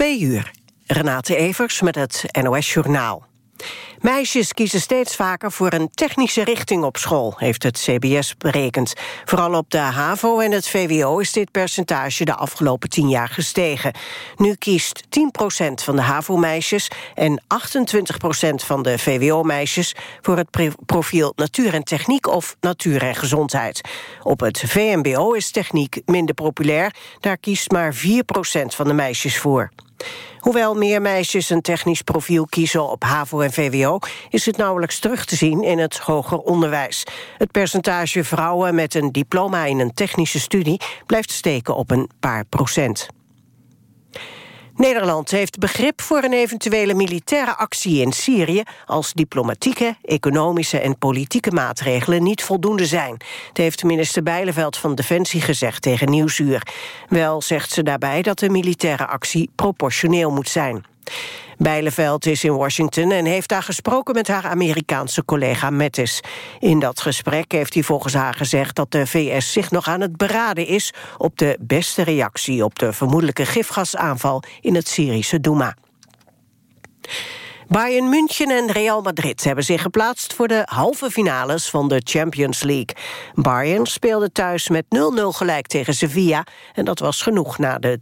Twee uur. Renate Evers met het NOS Journaal. Meisjes kiezen steeds vaker voor een technische richting op school, heeft het CBS berekend. Vooral op de HAVO en het VWO is dit percentage de afgelopen tien jaar gestegen. Nu kiest 10% van de HAVO-meisjes en 28% van de VWO-meisjes voor het profiel natuur en techniek of natuur en gezondheid. Op het VMBO is techniek minder populair, daar kiest maar 4% van de meisjes voor. Hoewel meer meisjes een technisch profiel kiezen op HAVO en VWO... is het nauwelijks terug te zien in het hoger onderwijs. Het percentage vrouwen met een diploma in een technische studie... blijft steken op een paar procent. Nederland heeft begrip voor een eventuele militaire actie in Syrië... als diplomatieke, economische en politieke maatregelen niet voldoende zijn. Dat heeft minister Bijleveld van Defensie gezegd tegen Nieuwsuur. Wel zegt ze daarbij dat de militaire actie proportioneel moet zijn. Bijleveld is in Washington en heeft daar gesproken met haar Amerikaanse collega Mattis. In dat gesprek heeft hij volgens haar gezegd dat de VS zich nog aan het beraden is op de beste reactie op de vermoedelijke gifgasaanval in het Syrische Douma. Bayern München en Real Madrid hebben zich geplaatst voor de halve finales van de Champions League. Bayern speelde thuis met 0-0 gelijk tegen Sevilla en dat was genoeg na de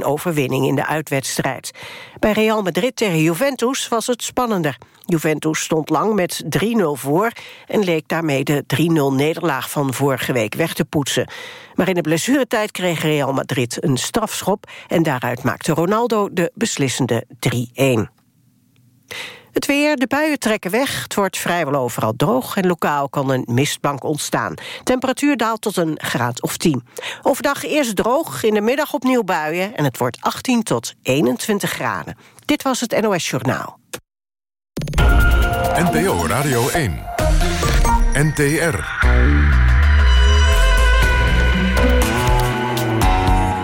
2-1 overwinning in de uitwedstrijd. Bij Real Madrid tegen Juventus was het spannender. Juventus stond lang met 3-0 voor en leek daarmee de 3-0-nederlaag van vorige week weg te poetsen. Maar in de blessuretijd kreeg Real Madrid een strafschop en daaruit maakte Ronaldo de beslissende 3-1. Het weer, de buien trekken weg. Het wordt vrijwel overal droog en lokaal kan een mistbank ontstaan. Temperatuur daalt tot een graad of 10. Overdag eerst droog, in de middag opnieuw buien... en het wordt 18 tot 21 graden. Dit was het NOS Journaal. NPO Radio 1. NTR.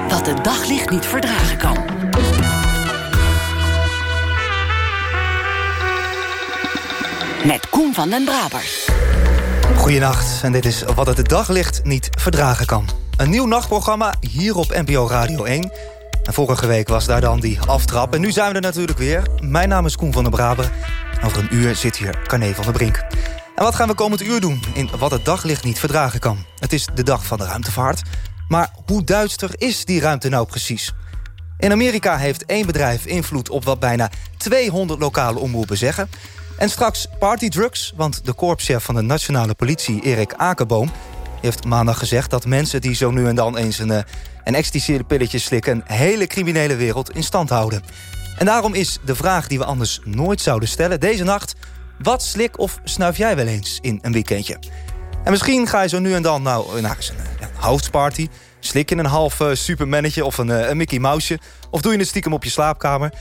Wat het daglicht niet verdragen kan. Met Koen van den Braber. Goedenacht, en dit is Wat het daglicht niet verdragen kan. Een nieuw nachtprogramma hier op NPO Radio 1. En vorige week was daar dan die aftrap. En nu zijn we er natuurlijk weer. Mijn naam is Koen van den Braber. Over een uur zit hier Carne van der Brink. En wat gaan we komend uur doen in Wat het daglicht niet verdragen kan? Het is de dag van de ruimtevaart. Maar hoe duister is die ruimte nou precies? In Amerika heeft één bedrijf invloed op wat bijna 200 lokale omroepen zeggen... En straks partydrugs, want de korpschef van de nationale politie... Erik Akerboom heeft maandag gezegd dat mensen die zo nu en dan eens... een, eh, een pilletje slikken een hele criminele wereld in stand houden. En daarom is de vraag die we anders nooit zouden stellen deze nacht... wat slik of snuif jij wel eens in een weekendje? En misschien ga je zo nu en dan nou, naar een, een hoofdparty... slik je een half uh, supermannetje of een, een Mickey Mouseje... of doe je het stiekem op je slaapkamer...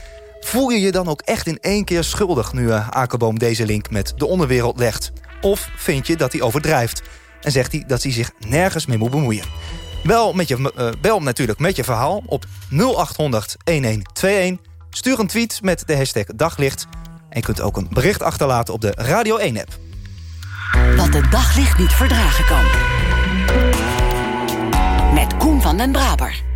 Voel je je dan ook echt in één keer schuldig... nu uh, Akerboom deze link met de onderwereld legt? Of vind je dat hij overdrijft? En zegt hij dat hij zich nergens mee moet bemoeien? Bel, met je, uh, bel natuurlijk met je verhaal op 0800 1121. Stuur een tweet met de hashtag daglicht. En kunt ook een bericht achterlaten op de Radio 1-app. Wat het daglicht niet verdragen kan. Met Koen van den Braber.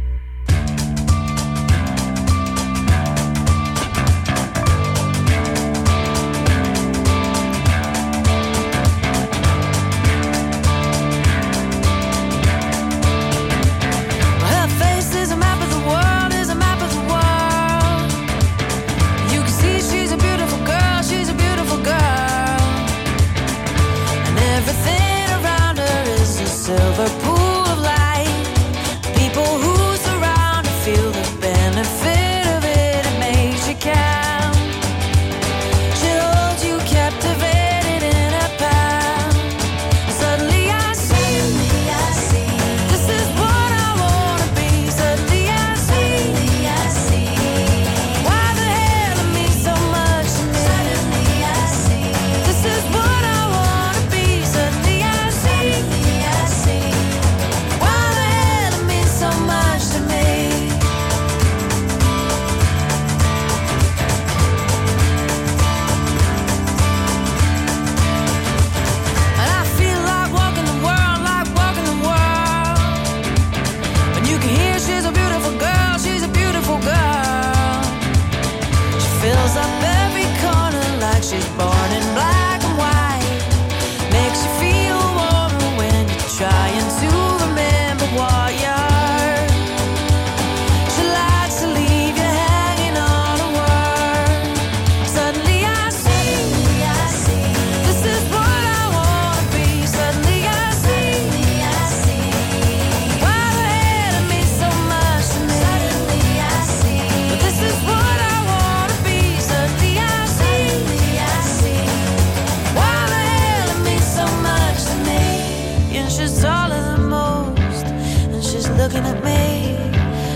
Looking at me.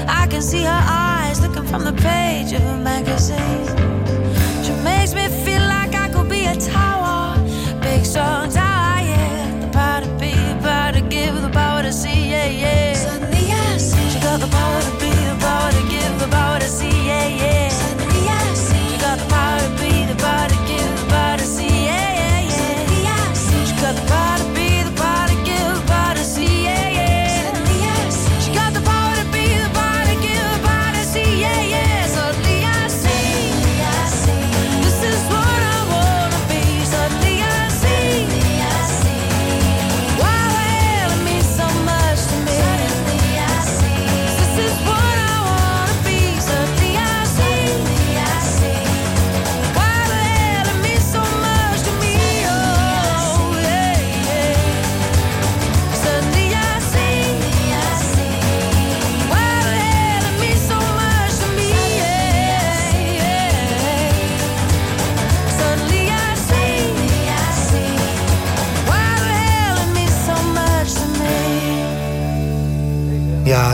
I can see her eyes looking from the page of a magazine. She makes me feel like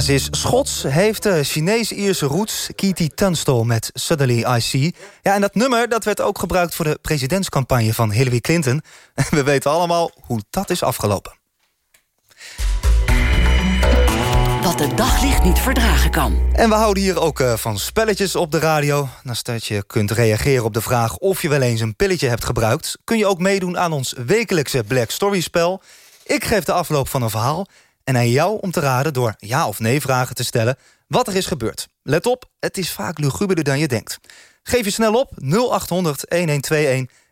Ja, ze is Schots, heeft de Chinees-Ierse roots... Kitty Tunstall met Suddenly I See. Ja, en dat nummer dat werd ook gebruikt voor de presidentscampagne van Hillary Clinton. En we weten allemaal hoe dat is afgelopen. Wat het daglicht niet verdragen kan. En we houden hier ook eh, van spelletjes op de radio. Naast dat je kunt reageren op de vraag of je wel eens een pilletje hebt gebruikt... kun je ook meedoen aan ons wekelijkse Black Story spel. Ik geef de afloop van een verhaal en aan jou om te raden... door ja of nee vragen te stellen wat er is gebeurd. Let op, het is vaak luguberder dan je denkt. Geef je snel op, 0800-1121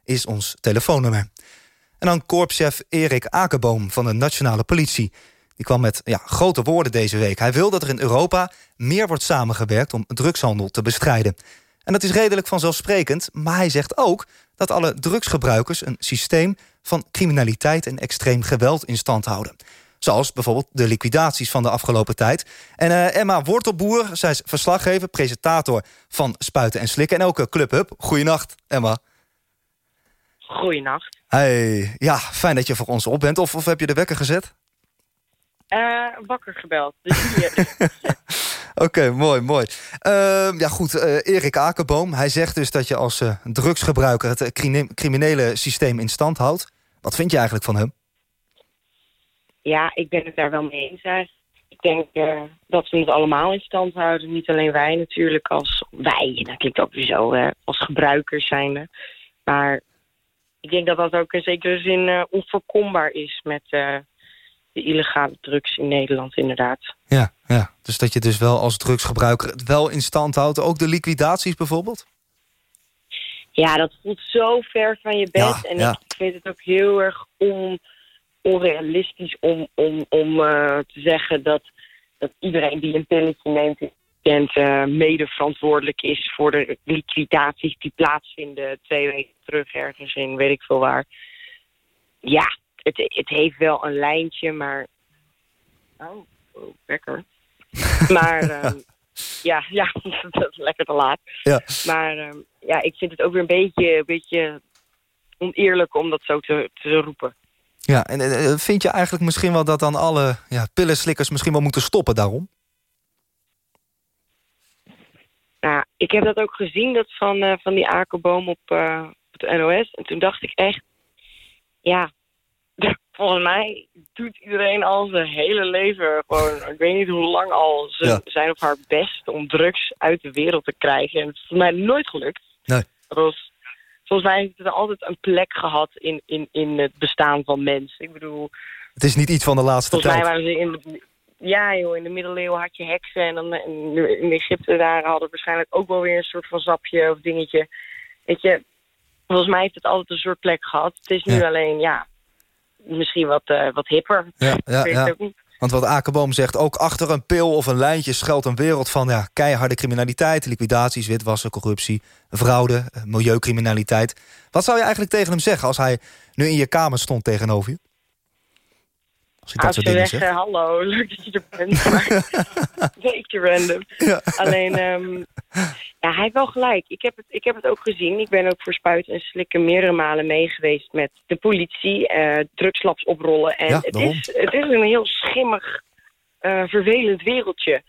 is ons telefoonnummer. En dan korpschef Erik Akerboom van de Nationale Politie. Die kwam met ja, grote woorden deze week. Hij wil dat er in Europa meer wordt samengewerkt om drugshandel te bestrijden. En dat is redelijk vanzelfsprekend, maar hij zegt ook... dat alle drugsgebruikers een systeem van criminaliteit en extreem geweld in stand houden. Zoals bijvoorbeeld de liquidaties van de afgelopen tijd. En eh, Emma Wortelboer, zij is verslaggever, presentator van Spuiten en Slikken... en ook Club Hub. Goeienacht, Emma. Goeienacht. Hey, ja, fijn dat je voor ons op bent. Of, of heb je de wekker gezet? Eh wakker gebeld. Dus. Oké, mooi, mooi. Ehm, ja goed, eh, Erik Akerboom, hij zegt dus dat je als eh, drugsgebruiker... het eh, crimi- criminele systeem in stand houdt. Wat vind je eigenlijk van hem? Ja, ik ben het daar wel mee eens. eigenlijk. Ik denk eh, dat we het allemaal in stand houden. Niet alleen wij natuurlijk als wij. Dat klinkt ook weer zo als gebruikers zijnde. Maar ik denk dat dat ook in zekere zin eh, onvoorkombaar is met eh, de illegale drugs in Nederland inderdaad. Ja, ja, dus dat je dus wel als drugsgebruiker het wel in stand houdt. Ook de liquidaties bijvoorbeeld? Ja, dat voelt zo ver van je bed. Ja, en ja. Ik, vind het ook heel erg on, onrealistisch om, om, om eh, te zeggen dat, dat iedereen die een pilletje neemt... kent, eh, mede verantwoordelijk is voor de liquidaties die plaatsvinden twee weken terug ergens in weet ik veel waar. Ja, het, het heeft wel een lijntje, maar... Oh, oh lekker. maar ehm, ja, ja, dat is lekker te laat. Ja. Maar ehm, ja, ik vind het ook weer een beetje, een beetje oneerlijk om dat zo te, te roepen. Ja, en vind je eigenlijk misschien wel dat dan alle ja, pillenslikkers misschien wel moeten stoppen daarom? Nou, ik heb dat ook gezien, dat van, eh, van die akerboom op, eh, op de NOS. En toen dacht ik echt, ja, volgens mij doet iedereen al zijn hele leven gewoon, ik weet niet hoe lang al, ze Ja. zijn op haar best om drugs uit de wereld te krijgen. En het is voor mij nooit gelukt. Nee. Ros, volgens mij heeft het altijd een plek gehad in, in, in het bestaan van mensen. Ik bedoel, Het is niet iets van de laatste volgens mij tijd. waren ze in... ja joh, in de middeleeuwen had je heksen en dan in, Egypte daar hadden waarschijnlijk ook wel weer een soort van sapje of dingetje. Weet je, volgens mij heeft het altijd een soort plek gehad. Het is nu Ja. alleen, ja, misschien wat, eh, wat hipper. Ja, ja, ja. Want wat Akerboom zegt, ook achter een pil of een lijntje schuilt een wereld van ja, keiharde criminaliteit, liquidaties, witwassen, corruptie, fraude, eh, milieucriminaliteit. Wat zou je eigenlijk tegen hem zeggen als hij nu in je kamer stond tegenover je? Als dat soort ze dingen zegt. hallo, leuk dat je er bent. Maar beetje random. Ja. Alleen, ehm, ja, hij heeft wel gelijk. Ik heb, het, ik heb het ook gezien. Ik ben ook voor spuiten en slikken meerdere malen mee geweest met de politie. eh drugslabs oprollen. En Ja, het, is, het is een heel schimmig, eh, vervelend wereldje.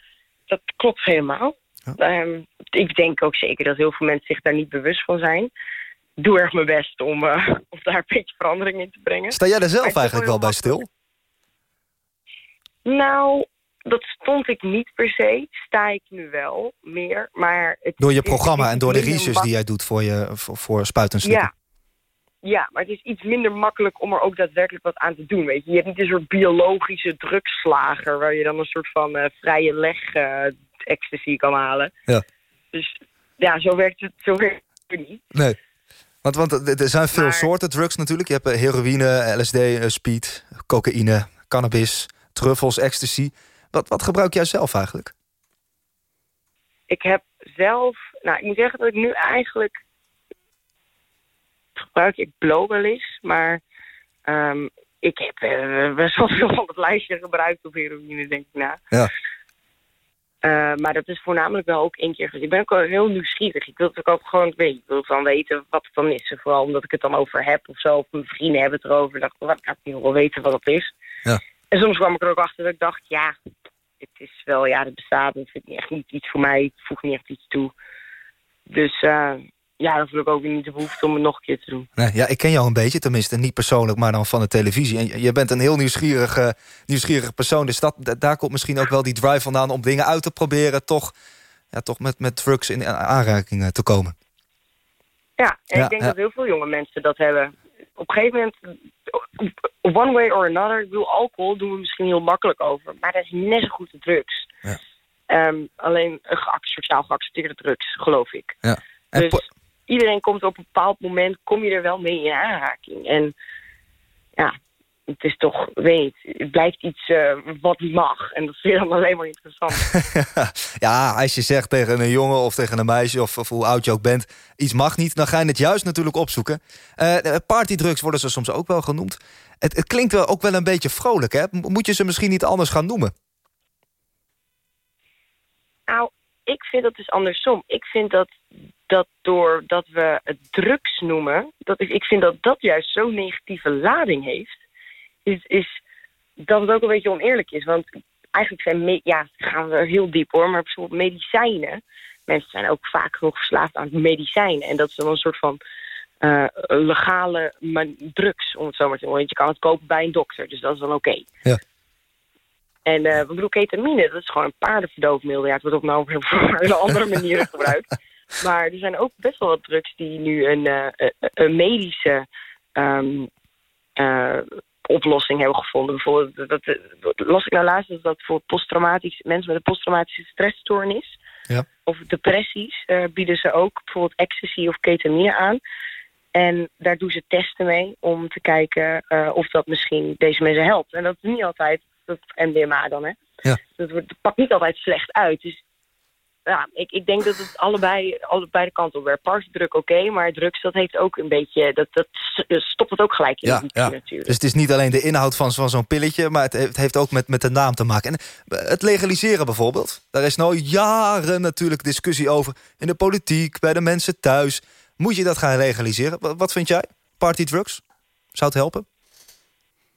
Dat klopt helemaal. Ja. Ehm, ik denk ook zeker dat heel veel mensen zich daar niet bewust van zijn. Doe erg mijn best om, eh, om daar een beetje verandering in te brengen. Sta jij er zelf eigenlijk wel bij stil? Nou, dat stond ik niet per se. Sta ik nu wel meer. Maar het Door je programma en door de research die jij doet voor, je, voor, voor Spuit en Slikken. Ja. Ja, maar het is iets minder makkelijk om er ook daadwerkelijk wat aan te doen. Weet je, je hebt niet een soort biologische drugslager waar je dan een soort van eh, vrije leg eh, ecstasy kan halen. Ja. Dus ja, zo werkt het, zo werkt het niet. Nee. Want, want er zijn veel Maar- soorten drugs natuurlijk. Je hebt eh, heroïne, LSD, speed, cocaïne, cannabis, truffels, ecstasy. Wat, wat gebruik jij zelf eigenlijk? Ik heb zelf, nou ik moet zeggen dat ik nu eigenlijk gebruik ik blow wel eens, maar ehm, ik heb eh, best wel veel van het lijstje gebruikt op heroïne, denk ik na. Ja. Eh, maar dat is voornamelijk wel ook één keer. Ik ben ook heel nieuwsgierig. Ik wil het ook gewoon weten. Ik wil dan weten wat het dan is. Vooral omdat ik het dan over heb of zo. Of mijn vrienden hebben het erover. dacht ik, wat kan ik niet wel weten wat het is. Ja. En soms kwam ik er ook achter dat ik dacht, ja, het is wel, ja, het bestaat. Het is echt niet iets voor mij. Het voegt niet echt iets toe. Dus eh, ja, dan voel ik ook niet de behoefte om het nog een keer te doen. Nee, ja, ik ken jou een beetje, tenminste niet persoonlijk, maar dan van de televisie. En je- bent een heel nieuwsgierige, nieuwsgierige persoon. Dus dat, da- daar komt misschien ook wel die drive vandaan om dingen uit te proberen. Toch, ja, toch met, met drugs in aanraking eh, te komen. Ja, en Ja, ik denk ja. dat heel veel jonge mensen dat hebben. Op een gegeven moment, one way or another, ik bedoel, alcohol doen we misschien heel makkelijk over. Maar dat is net zo goed de drugs. Ja. Ehm, alleen een sociaal geaccepteerde drugs, geloof ik. Ja. En Dus iedereen komt op een bepaald moment, kom je er wel mee in aanraking. En ja, het is toch, weet het blijft iets eh, wat niet mag. En dat vind je dan alleen maar interessant. ja, als je zegt tegen een jongen of tegen een meisje... Of, of hoe oud je ook bent, iets mag niet... dan ga je het juist natuurlijk opzoeken. Eh partydrugs worden ze soms ook wel genoemd. Het, het klinkt wel ook wel een beetje vrolijk, hè? Moet je ze misschien niet anders gaan noemen? Nou, ik vind dat dus andersom. Ik vind dat, dat doordat we het drugs noemen, dat ik, ik vind dat dat juist zo'n negatieve lading heeft, is, is dat het ook een beetje oneerlijk is. Want eigenlijk zijn, me- ja, gaan we heel diep hoor, maar bijvoorbeeld medicijnen. Mensen zijn ook vaak genoeg verslaafd aan medicijnen. En dat is dan een soort van eh, legale drugs, om het zo maar te zeggen. Want je kan het kopen bij een dokter, dus dat is dan oké. Ja. En eh, ik bedoel, ketamine, dat is gewoon een paardenverdoofmiddel. Ja, het wordt ook nou op hele andere manieren gebruikt. Maar er zijn ook best wel wat drugs die nu een, eh, een- medische ehm, eh, oplossing hebben gevonden. Bijvoorbeeld, dat, dat, las ik nou laatst dat dat voor posttraumatisch, mensen met een posttraumatische stressstoornis Ja. of depressies eh, bieden ze ook bijvoorbeeld ecstasy of ketamine aan. En daar doen ze testen mee om te kijken eh, of dat misschien deze mensen helpt. En dat is niet altijd, dat MDMA dan, hè. Ja. Dat, wordt, dat pakt niet altijd slecht uit. Dus ja, ik, ik denk dat het allebei, allebei de kanten op werkt. Partydruk oké, maar drugs dat heeft ook een beetje... Dat, dat s- stopt het ook gelijk in Ja, de ja. natuurlijk. Dus het is niet alleen de inhoud van, van zo'n pilletje... maar het heeft, het heeft ook met, met de naam te maken. En eh, het legaliseren bijvoorbeeld. Daar is nou jaren natuurlijk discussie over... in de politiek, bij de mensen thuis. Moet je dat gaan legaliseren? Wat, wat vind jij? Partydrugs? Zou het helpen?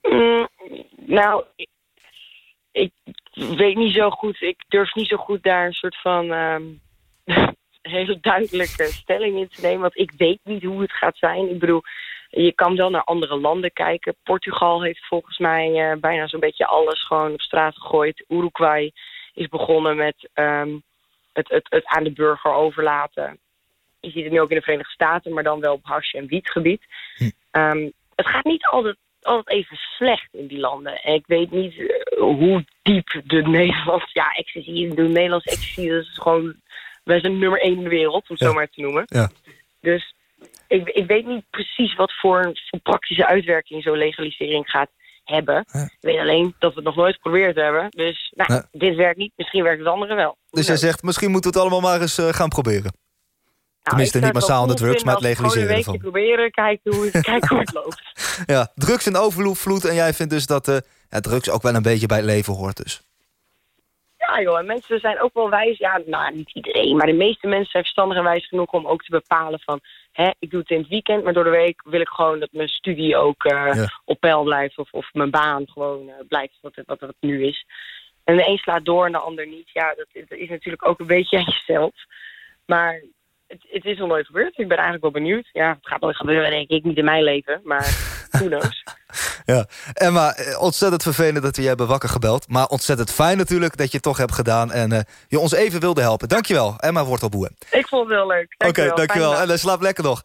Mm, nou, ik weet niet zo goed. Ik durf niet zo goed daar een soort van ehm, hele duidelijke stelling in te nemen. Want ik weet niet hoe het gaat zijn. Ik bedoel, je kan wel naar andere landen kijken. Portugal heeft volgens mij eh, bijna zo'n beetje alles gewoon op straat gegooid. Uruguay is begonnen met ehm, het, het, het aan de burger overlaten. Je ziet het nu ook in de Verenigde Staten, maar dan wel op hash- en wietgebied. Ehm, het gaat niet altijd altijd even slecht in die landen. En ik weet niet eh, hoe diep de Nederlands... Ja, ecstasy, de Nederlandse ecstasy, dat is gewoon... Wij zijn nummer één in de wereld, om het Ja. zo maar te noemen. Ja. Dus ik, ik weet niet precies wat voor, voor praktische uitwerking zo'n legalisering gaat hebben. Ja. Ik weet alleen dat we het nog nooit geprobeerd hebben. Dus nou, Ja. dit werkt niet, misschien werkt het andere wel. Dus jij zegt, misschien moeten we het allemaal maar eens eh, gaan proberen. Nou, tenminste, niet massaal de drugs, maar het legaliseren gewoon een weekje proberen, kijken hoe, kijken hoe het loopt. Ja, drugs in overvloed en jij vindt dus dat eh, ja, drugs ook wel een beetje bij het leven hoort dus. Ja joh, en mensen zijn ook wel wijs. Ja, nou niet iedereen, maar de meeste mensen zijn verstandig en wijs genoeg om ook te bepalen van... Hè, ik doe het in het weekend, maar door de week wil ik gewoon dat mijn studie ook eh, Ja. op peil blijft. Of, of mijn baan gewoon eh, blijft wat het, wat het nu is. En de een slaat door en de ander niet. Ja, dat, dat is natuurlijk ook een beetje aan jezelf. Maar het, het is nog nooit gebeurd. Ik ben eigenlijk wel benieuwd. Ja, het gaat nooit gebeuren, denk ik. Niet in mijn leven, maar who knows. Ja, Emma, eh, ontzettend vervelend dat we je hebben wakker gebeld. Maar ontzettend fijn natuurlijk dat je het toch hebt gedaan... en eh, je ons even wilde helpen. Dankjewel, Emma Wortelboer. Ik vond het heel leuk. Oké, Dankjewel. En dag. uh, slaap lekker nog.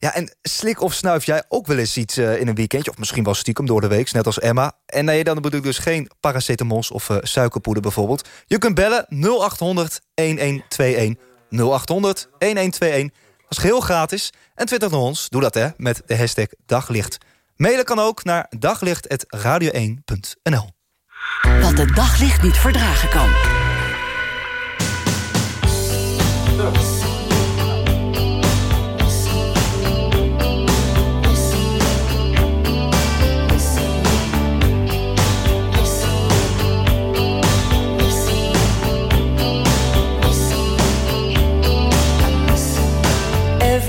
Ja, en slik of snuif jij ook wel eens iets eh, in een weekendje... of misschien wel stiekem door de week, net als Emma. En nee, dan bedoel ik dus geen paracetamols of eh, suikerpoeder bijvoorbeeld. Je kunt bellen 0800 1121. 0800 1121. Dat is geheel gratis. En twitter naar ons, doe dat hè, met de hashtag daglicht. Mailen kan ook naar daglicht.radio1.nl. Wat het daglicht niet verdragen kan.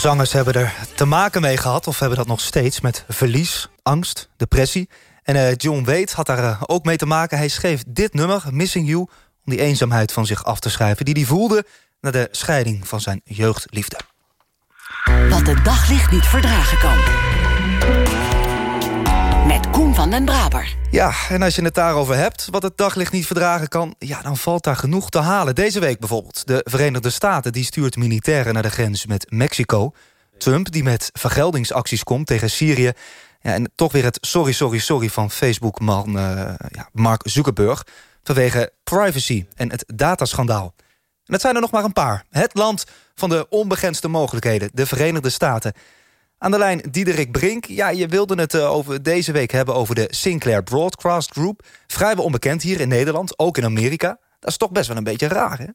zangers hebben er te maken mee gehad... of hebben dat nog steeds met verlies, angst, depressie. En uh, John Wade had daar uh, ook mee te maken. Hij schreef dit nummer, Missing You... om die eenzaamheid van zich af te schrijven... die hij voelde na de scheiding van zijn jeugdliefde. Wat het daglicht niet verdragen kan. Met Koen van den Braber. Ja, en als je het daarover hebt, wat het daglicht niet verdragen kan... ja, dan valt daar genoeg te halen. Deze week bijvoorbeeld. De Verenigde Staten die stuurt militairen naar de grens met Mexico. Trump die met vergeldingsacties komt tegen Syrië. Ja, en toch weer het sorry, sorry, sorry van Facebook-man uh, ja, Mark Zuckerberg... vanwege privacy en het dataschandaal. En dat zijn er nog maar een paar. Het land van de onbegrensde mogelijkheden, de Verenigde Staten... Aan de lijn Diederik Brink. Ja, je wilde het uh, over deze week hebben over de Sinclair Broadcast Group. Vrijwel onbekend hier in Nederland, ook in Amerika. Dat is toch best wel een beetje raar, hè?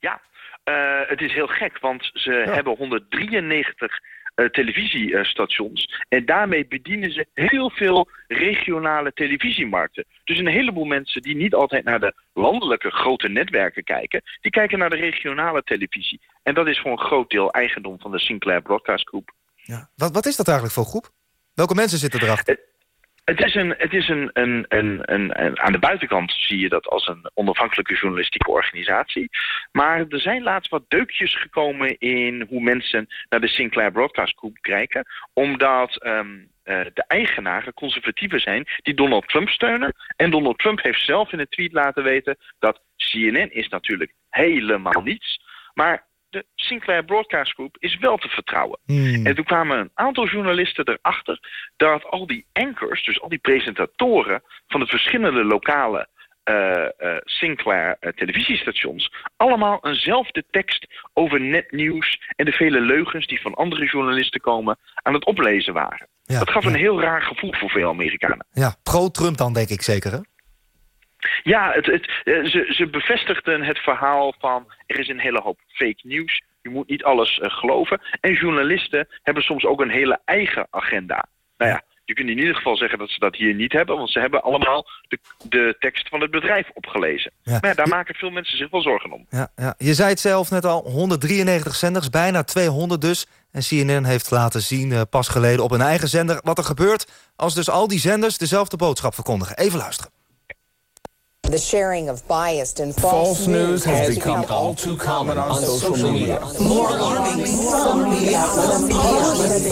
Ja, uh, het is heel gek, want ze ja. hebben 193 uh, televisiestations. En daarmee bedienen ze heel veel regionale televisiemarkten. Dus een heleboel mensen die niet altijd naar de landelijke grote netwerken kijken... die kijken naar de regionale televisie. En dat is voor een groot deel eigendom van de Sinclair Broadcast Group. Ja. Wat, wat is dat eigenlijk voor groep? Welke mensen zitten erachter? Het is, een, het is een, een, een, een, aan de buitenkant zie je dat als een onafhankelijke journalistieke organisatie. Maar er zijn laatst wat deukjes gekomen in hoe mensen naar de Sinclair Broadcast Group kijken. Omdat um, uh, de eigenaren conservatieven zijn die Donald Trump steunen. En Donald Trump heeft zelf in een tweet laten weten dat CNN is natuurlijk helemaal niets. Maar de Sinclair Broadcast Group is wel te vertrouwen. Hmm. En toen kwamen een aantal journalisten erachter... dat al die anchors, dus al die presentatoren... van de verschillende lokale uh, uh, Sinclair uh, televisiestations... allemaal eenzelfde tekst over netnieuws... en de vele leugens die van andere journalisten komen... aan het oplezen waren. Ja, dat gaf ja. een heel raar gevoel voor veel Amerikanen. Ja, pro-Trump dan denk ik zeker, hè? Ja, het, het, uh, ze, ze bevestigden het verhaal van er is een hele hoop fake nieuws. Je moet niet alles uh, geloven. En journalisten hebben soms ook een hele eigen agenda. Nou ja, je kunt in ieder geval zeggen dat ze dat hier niet hebben... want ze hebben allemaal de, de tekst van het bedrijf opgelezen. Ja. Maar ja, daar maken veel mensen zich wel zorgen om. Ja, ja. Je zei het zelf net al, 193 zenders, bijna 200 dus. En CNN heeft laten zien, uh, pas geleden op een eigen zender... wat er gebeurt als dus al die zenders dezelfde boodschap verkondigen. Even luisteren. The sharing of biased and false, false news has, has become, become all too common on, on social, social media. media. More alarming, some media outlets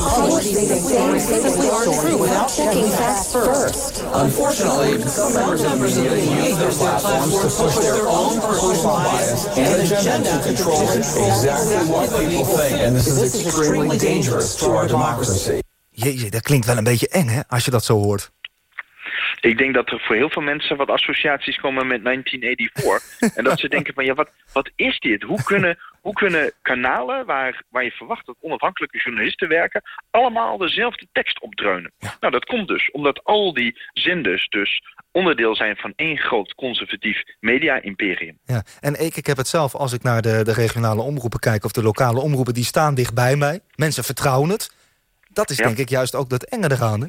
true without checking facts first. Unfortunately, some members of the media use their platforms to push their own personal bias and agenda to control exactly what people think. And this is extremely dangerous to our democracy. Jeetje, dat klinkt wel een beetje eng, hè, als je dat zo hoort. Ik denk dat er voor heel veel mensen wat associaties komen met 1984. en dat ze denken van, ja, wat, wat is dit? Hoe kunnen, hoe kunnen kanalen waar, waar je verwacht dat onafhankelijke journalisten werken... allemaal dezelfde tekst opdreunen? Ja. Nou, dat komt dus omdat al die zenders dus onderdeel zijn van één groot conservatief media-imperium. Ja, en ik, ik heb het zelf, als ik naar de, de regionale omroepen kijk... of de lokale omroepen, die staan dichtbij mij. Mensen vertrouwen het. Dat is Ja. denk ik juist ook dat enge eraan, hè?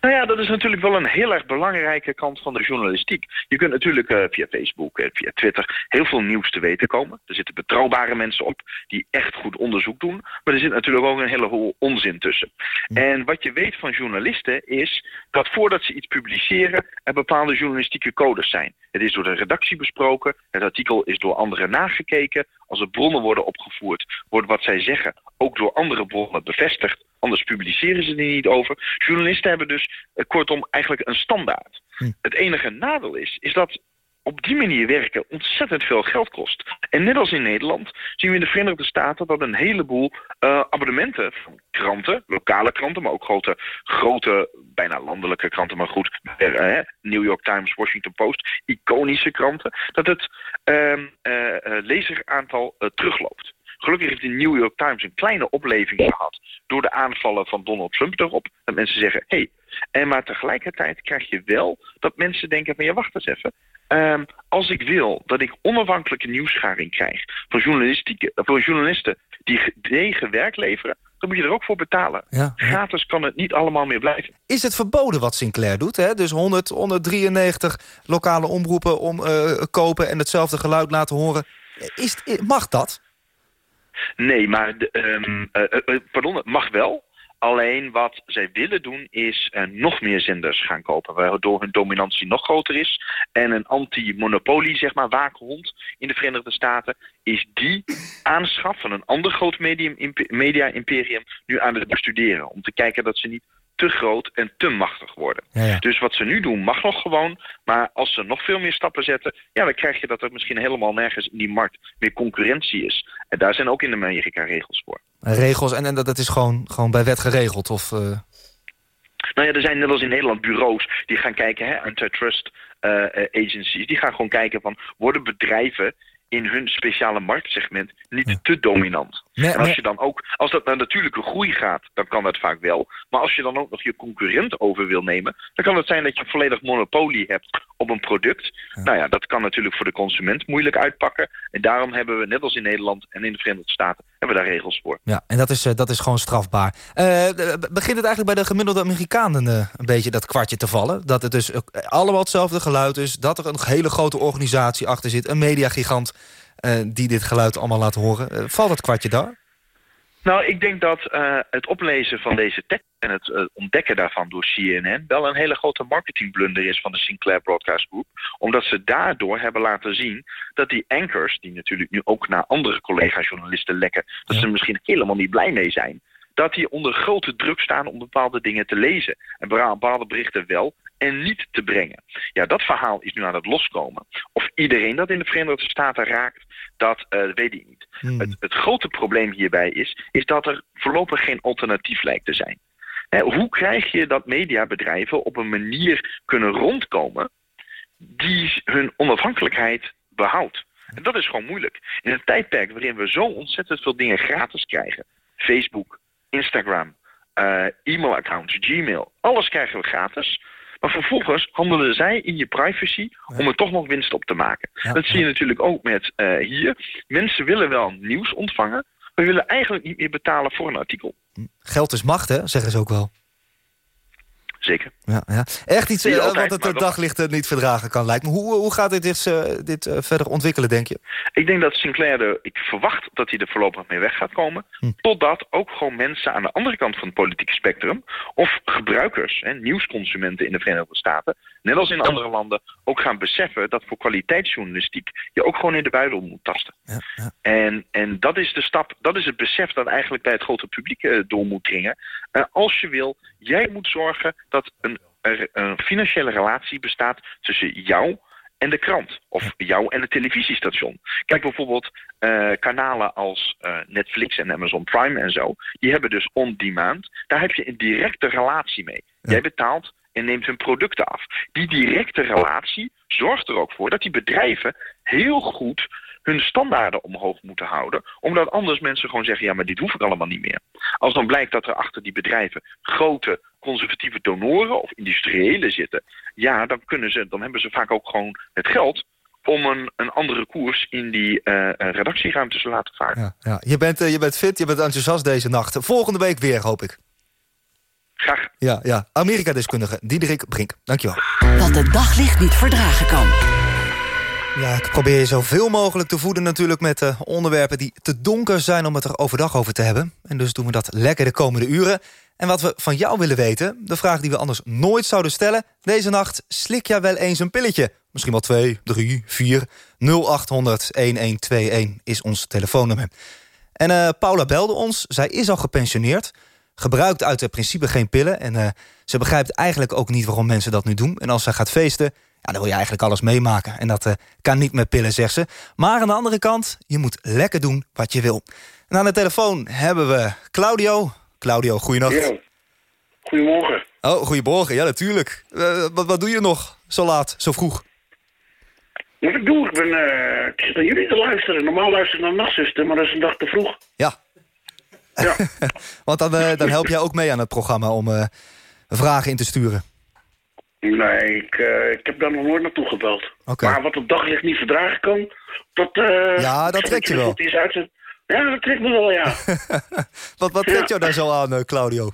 Nou ja, dat is natuurlijk wel een heel erg belangrijke kant van de journalistiek. Je kunt natuurlijk uh, via Facebook en via Twitter heel veel nieuws te weten komen. Er zitten betrouwbare mensen op die echt goed onderzoek doen. Maar er zit natuurlijk ook een hele hoop onzin tussen. En wat je weet van journalisten is dat voordat ze iets publiceren... er bepaalde journalistieke codes zijn. Het is door de redactie besproken. Het artikel is door anderen nagekeken. Als er bronnen worden opgevoerd, wordt wat zij zeggen ook door andere bronnen bevestigd. Anders publiceren ze er niet over. Journalisten hebben dus uh, kortom eigenlijk een standaard. Hm. Het enige nadeel is, is dat op die manier werken ontzettend veel geld kost. En net als in Nederland zien we in de Verenigde Staten dat een heleboel uh, abonnementen van kranten, lokale kranten, maar ook grote, grote bijna landelijke kranten, maar goed, uh, New York Times, Washington Post, iconische kranten, dat het uh, lezeraantal terugloopt. Gelukkig heeft de New York Times een kleine opleving gehad door de aanvallen van Donald Trump erop. Dat mensen zeggen, hé, hey. en maar tegelijkertijd krijg je wel dat mensen denken van, ja, wacht eens even. Um, als ik wil dat ik onafhankelijke nieuwsgaring krijg van, journalistieke, van journalisten die gedegen werk leveren, dan moet je er ook voor betalen. Ja, ja. Gratis kan het niet allemaal meer blijven. Is het verboden wat Sinclair doet? Hè? Dus 100, 193 lokale omroepen om uh, kopen en hetzelfde geluid laten horen. Is, mag dat? Nee, maar ehm, eh, eh, eh, pardon, het mag wel. Alleen wat zij willen doen is nog meer zenders gaan kopen, waardoor hun dominantie nog groter is. En een anti-monopolie, zeg maar, waakhond in de Verenigde Staten, is die aanschaf van een ander groot media-imperium nu aan het bestuderen. Om te kijken dat ze niet te groot en te machtig worden. Ja, ja. Dus wat ze nu doen mag nog gewoon, maar als ze nog veel meer stappen zetten, ja, dan krijg je dat er misschien helemaal nergens in die markt meer concurrentie is. En daar zijn ook in Amerika regels voor. Regels, en, en dat, dat is gewoon, gewoon bij wet geregeld? Of, eh, Nou ja, er zijn net als in Nederland bureaus die gaan kijken, hè, antitrust eh, agencies, die gaan gewoon kijken van, worden bedrijven in hun speciale marktsegment niet te dominant? Nee, als je dan ook, als dat naar natuurlijke groei gaat, dan kan dat vaak wel. Maar als je dan ook nog je concurrent over wil nemen, dan kan het zijn dat je een volledig monopolie hebt op een product. Nou ja, dat kan natuurlijk voor de consument moeilijk uitpakken. En daarom hebben we, net als in Nederland en in de Verenigde Staten, hebben we daar regels voor. Ja, en dat is, eh, dat is gewoon strafbaar. Eh, eh, begint het eigenlijk bij de gemiddelde Amerikanen een beetje dat kwartje te vallen? Dat het dus allemaal hetzelfde geluid is. Dat er een hele grote organisatie achter zit. Een mediagigant die dit geluid allemaal laat horen. Eh, valt dat kwartje daar? Nou, ik denk dat eh, het oplezen van deze tekst en het eh, ontdekken daarvan door CNN wel een hele grote marketingblunder is van de Sinclair Broadcast Group. Omdat ze daardoor hebben laten zien dat die anchors, die natuurlijk nu ook naar andere collega-journalisten lekken, dat ze misschien helemaal niet blij mee zijn. Dat die onder grote druk staan om bepaalde dingen te lezen. En bepaalde berichten wel en niet te brengen. Ja, dat verhaal is nu aan het loskomen. Of iedereen dat in de Verenigde Staten raakt, dat eh, weet ik niet. Het, het grote probleem hierbij is, is dat er voorlopig geen alternatief lijkt te zijn. Hè, hoe krijg je dat mediabedrijven op een manier kunnen rondkomen die hun onafhankelijkheid behoudt? En dat is gewoon moeilijk. In een tijdperk waarin we zo ontzettend veel dingen gratis krijgen, Facebook, Instagram, eh, e-mailaccounts, Gmail, alles krijgen we gratis. Maar vervolgens handelen zij in je privacy om er toch nog winst op te maken. dat zie je natuurlijk ook met eh, hier. Mensen willen wel nieuws ontvangen, maar willen eigenlijk niet meer betalen voor een artikel. Geld is macht, hè? Zeggen ze ook wel. Zeker. Ja, ja. Echt iets eh, altijd, wat het de daglicht eh, niet verdragen kan, lijkt me. Hoe, hoe gaat dit, dit, eh, dit verder ontwikkelen, denk je? Ik denk dat Sinclair er, ik verwacht dat hij er voorlopig mee weg gaat komen. Totdat ook gewoon mensen aan de andere kant van het politieke spectrum, of gebruikers, hè, nieuwsconsumenten in de Verenigde Staten, net als in andere landen, ook gaan beseffen dat voor kwaliteitsjournalistiek je ook gewoon in de buidel moet tasten. En, en dat is de stap, dat is het besef dat eigenlijk bij het grote publiek door moet dringen. Als je wil, jij moet zorgen dat een, er een financiële relatie bestaat tussen jou en de krant. Of jou en het televisiestation. Kijk bijvoorbeeld eh, kanalen als eh, Netflix en Amazon Prime en zo. Die hebben dus on-demand. Daar heb je een directe relatie mee. Jij betaalt en neemt hun producten af. Die directe relatie zorgt er ook voor dat die bedrijven heel goed hun standaarden omhoog moeten houden. Omdat anders mensen gewoon zeggen, ja, maar dit hoef ik allemaal niet meer. Als dan blijkt dat er achter die bedrijven grote conservatieve donoren of industriëlen zitten, ja, dan, kunnen ze, dan hebben ze vaak ook gewoon het geld om een, een andere koers in die eh, eh, redactieruimte te laten varen. Ja, ja. Je, bent, eh, je bent fit, je bent enthousiast deze nacht. Volgende week weer, hoop ik. Graag. Ja, ja. Amerika-deskundige Diederik Brink. Dankjewel. Wat het daglicht niet verdragen kan. Ja, ik probeer je zoveel mogelijk te voeden natuurlijk met eh, onderwerpen die te donker zijn om het er overdag over te hebben. En dus doen we dat lekker de komende uren. En wat we van jou willen weten, de vraag die we anders nooit zouden stellen... deze nacht, slik jij wel eens een pilletje? Misschien wel twee, drie, vier. 0800-1121 is ons telefoonnummer. En eh, Paula belde ons, zij is al gepensioneerd... gebruikt uit het principe geen pillen... en eh, ze begrijpt eigenlijk ook niet waarom mensen dat nu doen. En als zij gaat feesten, ja, dan wil je eigenlijk alles meemaken. En dat eh, kan niet met pillen, zegt ze. Maar aan de andere kant, je moet lekker doen wat je wil. En aan de telefoon hebben we Claudio. Claudio, goeienacht. Ja. Goedemorgen. Oh, goedemorgen. Ja, natuurlijk. Eh, wat, wat doe je nog zo laat, zo vroeg? Wat ik doe, ik ben ik zit naar jullie te luisteren. Normaal luister ik naar Nachtzuster, maar dat is een dag te vroeg. Ja. Ja. Want dan, eh, dan help jij ook mee aan het programma om eh, vragen in te sturen. Nee, ik, eh, ik heb daar nog nooit naartoe gebeld. Maar wat op daglicht niet verdragen kan, dat... Ja, dat trekt je wel. dat is uit- Ja, dat trekt me wel, ja. Wat, wat trekt jou daar zo aan, Claudio?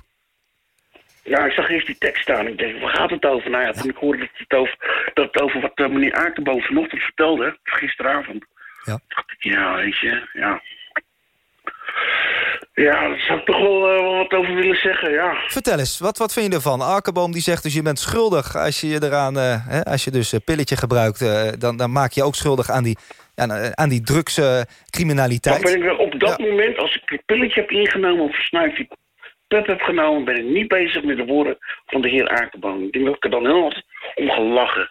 ja, ik zag eerst die tekst staan. Ik denk, waar gaat het over? Nou ja, toen ik hoorde dat het over, dat het over wat meneer Aartenboom vanochtend vertelde, gisteravond. Ja. dacht ik, ja, weet je, ja. Ja, daar zou ik toch wel eh, wel wat over willen zeggen, ja. Vertel eens, wat, wat vind je ervan? Arkenboom die zegt dus je bent schuldig als je je eraan, eh, hè, als je dus een pilletje gebruikt, eh, dan, dan maak je ook schuldig aan die, ja, nou, aan die drugscriminaliteit. Ben ik wel op dat moment, als ik een pilletje heb ingenomen of een snuifje pep heb genomen, ben ik niet bezig met de woorden van de heer Akerboom. Ik denk dat ik er dan heel hard om gelachen.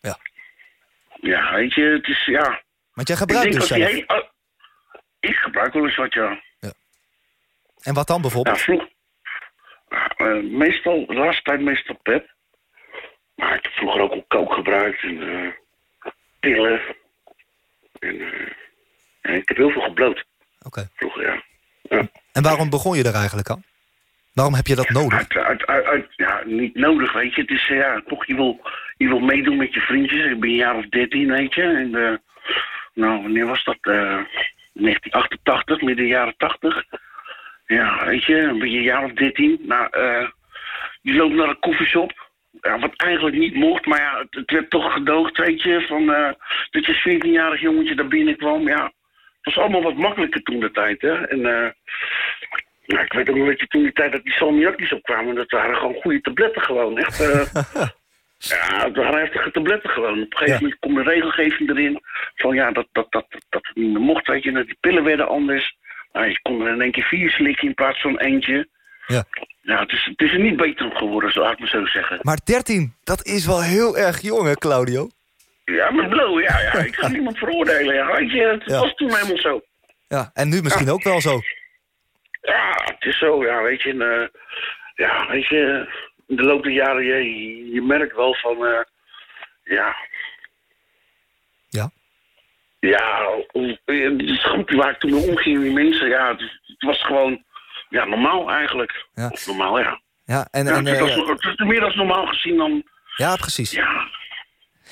Ja. Ja, weet je, het is, ja... Want jij Ik gebruikt dus zelf. ik gebruik wel eens wat, ja. En wat dan Ja, bijvoorbeeld? vroeg. eh, meestal, de laatste tijd meestal pep. Maar ik heb vroeger ook al kook gebruikt en eh, pillen. En, eh, en ik heb heel veel gebloot. Oké. Vroeger, ja. ja. En waarom begon je er eigenlijk aan? Waarom heb je dat nodig? Uit, uit, uit, uit- ja, niet nodig, weet je. Het is, ja, toch, je wil, je wil meedoen met je vriendjes. Ik ben een jaar of dertien, weet je. En, nou, wanneer was dat? Eh 1988, midden jaren 80. Ja, weet je, dan ben je een jaar of dertien. Nou, eh, je loopt naar een koffieshop. Ja, wat eigenlijk niet mocht, maar ja, het, het werd toch gedoogd, weet je. Van, eh, dat je als 14-jarig jongetje daar binnenkwam, ja. Het was allemaal wat makkelijker toen de tijd, hè. En, eh, nou, ik weet ook nog dat je toen die tijd dat die salmiakjes opkwamen. Dat waren gewoon goede tabletten gewoon. Echt, ja, het waren heftige tabletten gewoon. Op een gegeven Ja. moment komt de regelgeving erin. Van ja, dat, dat, dat, dat het niet meer mocht, weet je. Dat die pillen werden anders. Nou, je kon er in één keer vier slikken in plaats van eentje. Ja. Ja, het is, het is er niet beter op geworden, zo laat ik maar zo zeggen. Maar 13, dat is wel heel erg jong hè, Claudio? Ja, maar blow, ja, ja. Ik ga niemand veroordelen. Ja. Weet je, het Ja. was toen helemaal zo. Ja, en nu misschien ook wel zo. Ja, het is zo, ja, weet je. En, eh, ja, weet je, in de loop der jaren, je, je merkt wel van, eh. Ja? Ja, eh, het is goed waar ik toen mee omging met mensen. Ja, het, het was gewoon, ja, normaal eigenlijk. Ja. Of normaal, ja. Ja, en, ja en, het, was, eh, het is meer als normaal gezien dan, ja precies. ja...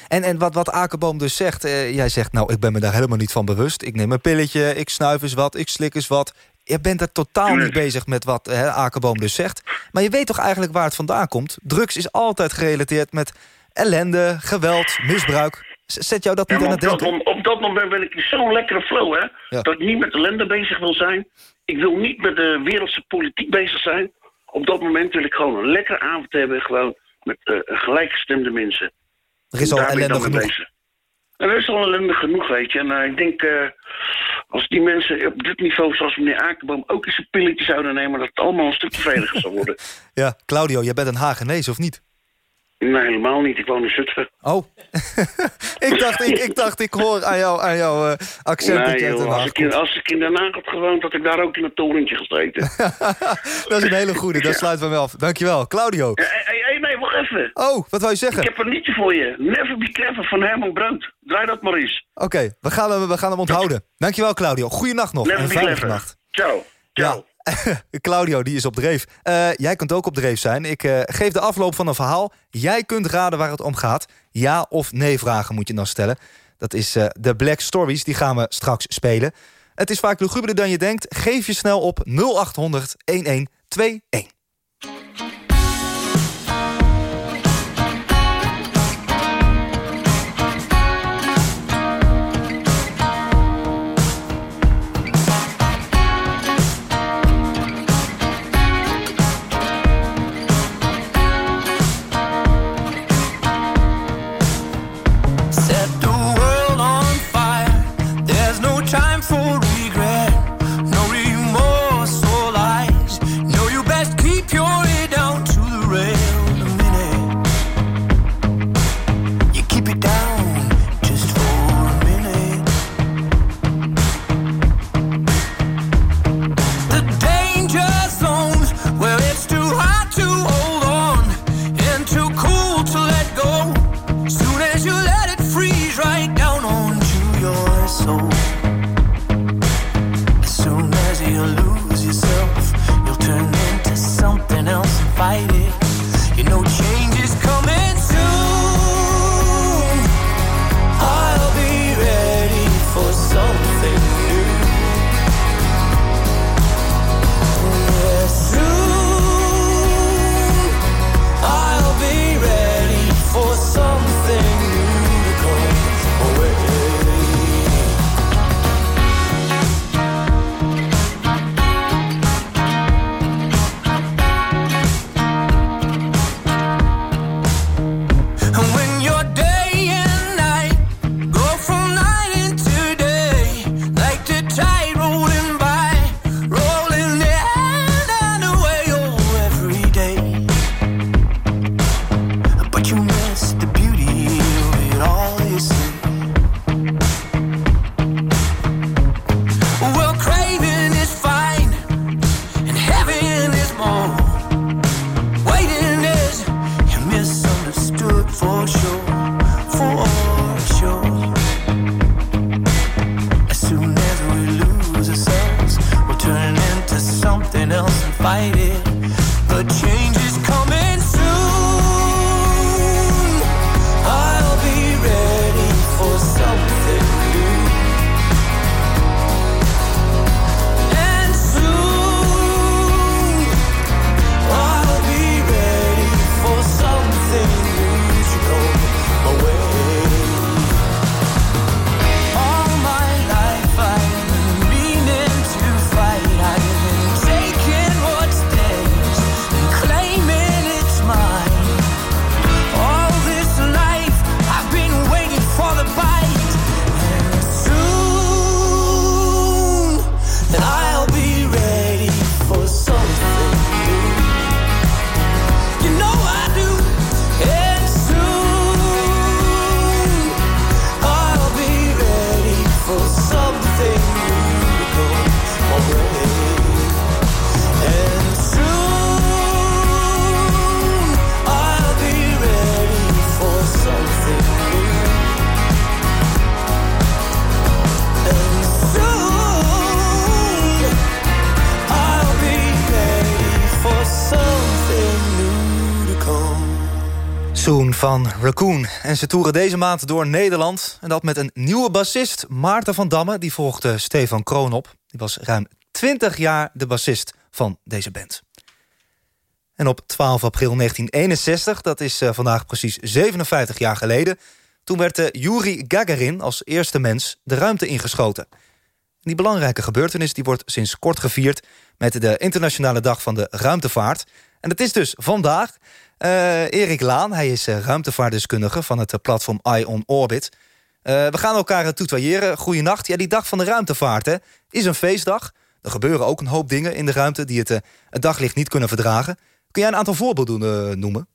En, en wat, wat Akerboom dus zegt, eh, jij zegt... nou, ik ben me daar helemaal niet van bewust. Ik neem een pilletje, ik snuif eens wat, ik slik eens wat. Je bent er totaal niet bezig met wat hè, Akerboom dus zegt. Maar je weet toch eigenlijk waar het vandaan komt? Drugs is altijd gerelateerd met ellende, geweld, misbruik. Zet jou dat Ja, niet aan het op, dat, denken? mom- op dat moment ben ik in zo'n lekkere flow, hè. Ja. Dat ik niet met ellende bezig wil zijn. Ik wil niet met de wereldse politiek bezig zijn. Op dat moment wil ik gewoon een lekkere avond hebben. Gewoon met eh, gelijkgestemde mensen. Er is al ellende genoeg. bezig. Er is al ellende genoeg, weet je. En eh, ik denk, eh, als die mensen op dit niveau, zoals meneer Akerboom, ook eens een pilletje zouden nemen, dat het allemaal een stuk tevrediger zou worden. Ja, Claudio, jij bent een Hagenees of niet? Nee, helemaal niet. Ik woon in Zutphen. Oh, ik, dacht, ik, ik dacht, ik hoor aan, jou, aan jouw eh, accent dat Nee, je joh, als, ik in, als ik in Den Haag had gewoond, had ik daar ook in een torentje gezeten. Dat is een hele goede, dat sluit me wel af. Dankjewel, Claudio. Hé, hey, hey, nee, wacht even. Oh, wat wou je zeggen? Ik heb een liedje voor je. Never Be Clever van Herman Brood. Draai dat maar eens. Oké, we, gaan hem, we gaan hem onthouden. Dankjewel, Claudio. Goeienacht nog. Never en Be Clever. nacht. Ciao. Ciao. Ja, Claudio, die is op dreef. Eh, jij kunt ook op dreef zijn. Ik eh, geef de afloop van een verhaal. Jij kunt raden waar het om gaat. Ja of nee vragen moet je dan stellen. Dat is eh, de Black Stories, die gaan we straks spelen. Het is vaak luguberder dan je denkt. Geef je snel op 0800 1121. Van Raccoon. En ze toeren deze maand door Nederland. En dat met een nieuwe bassist, Maarten van Damme. Die volgde Stefan Kroon op. Die was ruim 20 jaar de bassist van deze band. En op 12 april 1961, dat is uh, vandaag precies 57 jaar geleden... toen werd uh, Yuri Gagarin als eerste mens de ruimte ingeschoten. En die belangrijke gebeurtenis die wordt sinds kort gevierd... met de Internationale Dag van de Ruimtevaart. En het is dus vandaag... Uh, Erik Laan, hij is uh, ruimtevaartdeskundige van het uh, platform Eye on Orbit. we gaan elkaar tutoyeren. Goeienacht. Ja, die dag van de ruimtevaart hè, is een feestdag. Er gebeuren ook een hoop dingen in de ruimte die het, daglicht niet kunnen verdragen. Kun jij een aantal voorbeelden noemen?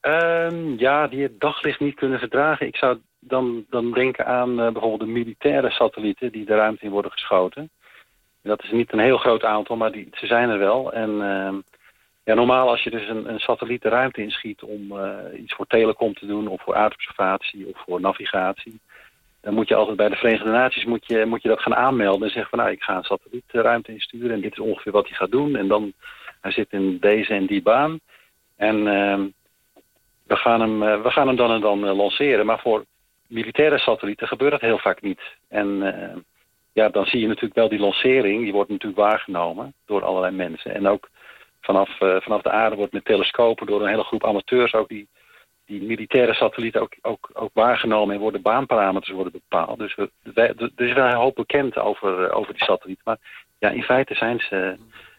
Um, ja, die het daglicht niet kunnen verdragen. Ik zou dan, dan denken aan bijvoorbeeld de militaire satellieten die de ruimte in worden geschoten. Dat is niet een heel groot aantal, maar die, ze zijn er wel. En ehm, ja, normaal als je dus een, een satelliet de ruimte inschiet om uh, iets voor telecom te doen... of voor aardobservatie of voor navigatie... dan moet je altijd bij de Verenigde Naties moet je, moet je dat gaan aanmelden... en zeggen van nou, ik ga een satelliet de ruimte insturen... en dit is ongeveer wat hij gaat doen. En dan, hij zit in deze en die baan. En uh, we, gaan hem, uh, we gaan hem dan en dan uh, lanceren. Maar voor militaire satellieten gebeurt dat heel vaak niet. En ja, dan zie je natuurlijk wel die lancering... die wordt natuurlijk waargenomen door allerlei mensen. En ook vanaf, uh, vanaf de aarde wordt met telescopen door een hele groep amateurs ook die, die militaire satellieten ook, ook, ook waargenomen en worden baanparameters worden bepaald. Dus we, wij, er is wel een hoop bekend over, uh, over die satellieten. Maar ja, in feite zijn ze,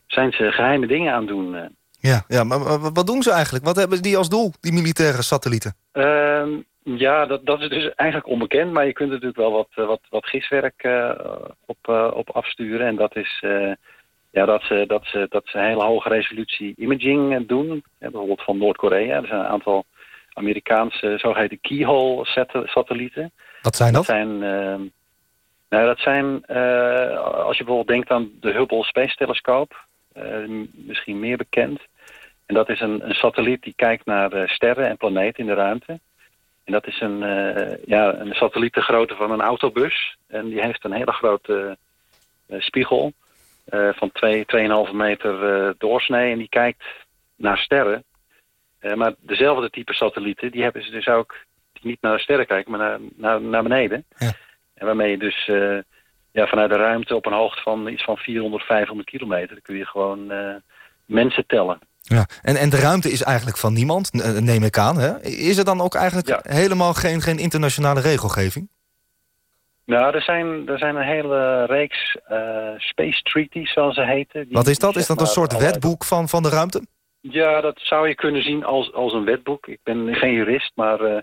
zijn ze geheime dingen aan het doen. Uh. Ja, ja, maar wat doen ze eigenlijk? Wat hebben die als doel, die militaire satellieten? Uh, ja, dat, dat is dus eigenlijk onbekend. Maar je kunt er natuurlijk wel wat, wat, wat giswerk op, op afsturen. En dat is ja, dat, ze, dat, ze, dat ze hele hoge resolutie imaging doen. Ja, bijvoorbeeld van Noord-Korea. Er zijn een aantal Amerikaanse zogeheten keyhole-satellieten. Wat zijn dat? Dat zijn, uh, nou, dat zijn uh, als je bijvoorbeeld denkt aan de Hubble Space Telescoop. Uh, misschien meer bekend. En dat is een, een satelliet die kijkt naar sterren en planeten in de ruimte. En dat is een, ja, een satelliet de grootte van een autobus. En die heeft een hele grote spiegel. Uh, van 2,5 meter uh, doorsnee. En die kijkt naar sterren. Uh, maar dezelfde type satellieten, die hebben ze dus ook niet naar de sterren kijken, maar naar, naar, naar beneden. Ja. En waarmee je dus ja, vanuit de ruimte op een hoogte van iets van 400, 500 kilometer... dan kun je gewoon mensen tellen. Ja, en, en de ruimte is eigenlijk van niemand, neem ik aan. Hè? Is er dan ook eigenlijk ja. helemaal geen, geen internationale regelgeving? Nou, er zijn, er zijn een hele reeks uh, space treaties, zoals ze heten. Die, Wat is dat? Is dat een soort wetboek van, van de ruimte? Ja, dat zou je kunnen zien als, als een wetboek. Ik ben geen jurist, maar uh,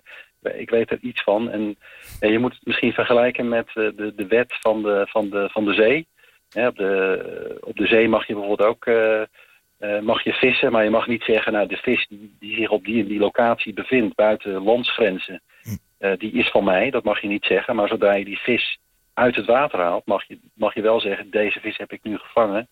ik weet er iets van. En ja, je moet het misschien vergelijken met uh, de, de wet van de, van de, van de zee. Ja, op, de, op de zee mag je bijvoorbeeld ook mag je vissen, maar je mag niet zeggen... nou, de vis die, die zich op die en die locatie bevindt buiten landsgrenzen... Uh, die is van mij, dat mag je niet zeggen. Maar zodra je die vis uit het water haalt, mag je, mag je wel zeggen... deze vis heb ik nu gevangen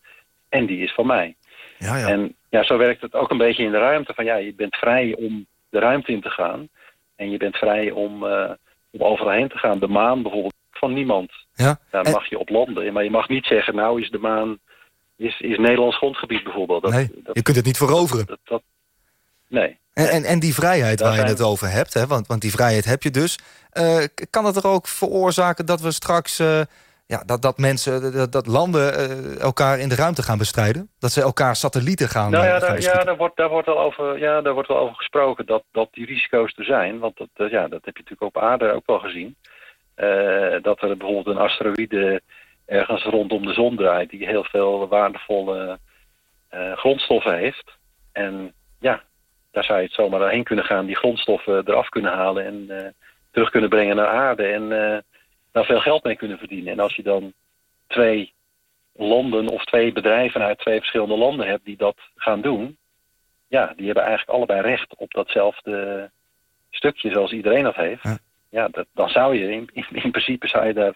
en die is van mij. Ja, ja. En ja, zo werkt het ook een beetje in de ruimte. Van ja, je bent vrij om de ruimte in te gaan. En je bent vrij om, uh, om overal heen te gaan. De maan bijvoorbeeld, van niemand. Ja. Daar en... mag je op landen. Maar je mag niet zeggen, nou is de maan... is, is Nederlands grondgebied bijvoorbeeld. Dat, nee, dat, je kunt het niet veroveren. Dat, dat, nee. En, en, en die vrijheid waar je het over hebt, hè, want, want die vrijheid heb je dus... Uh, kan het er ook veroorzaken dat we straks... Uh, ja, dat, dat mensen, dat, dat landen uh, elkaar in de ruimte gaan bestrijden? Dat ze elkaar satellieten gaan Nou ja, gaan daar, ja daar, wordt, daar, wordt wel over, ja daar wordt wel over gesproken dat, dat die risico's er zijn. Want dat, ja, dat heb je natuurlijk op aarde ook wel gezien. dat er bijvoorbeeld een asteroïde ergens rondom de zon draait... die heel veel waardevolle grondstoffen heeft. En ja, daar zou je het zomaar heen kunnen gaan, die grondstoffen eraf kunnen halen en uh, terug kunnen brengen naar aarde en uh, daar veel geld mee kunnen verdienen. En als je dan twee landen of twee bedrijven uit twee verschillende landen hebt die dat gaan doen, ja, die hebben eigenlijk allebei recht op datzelfde stukje zoals iedereen dat heeft. Ja. Ja, dat, dan zou je, in, in, in, principe zou je daar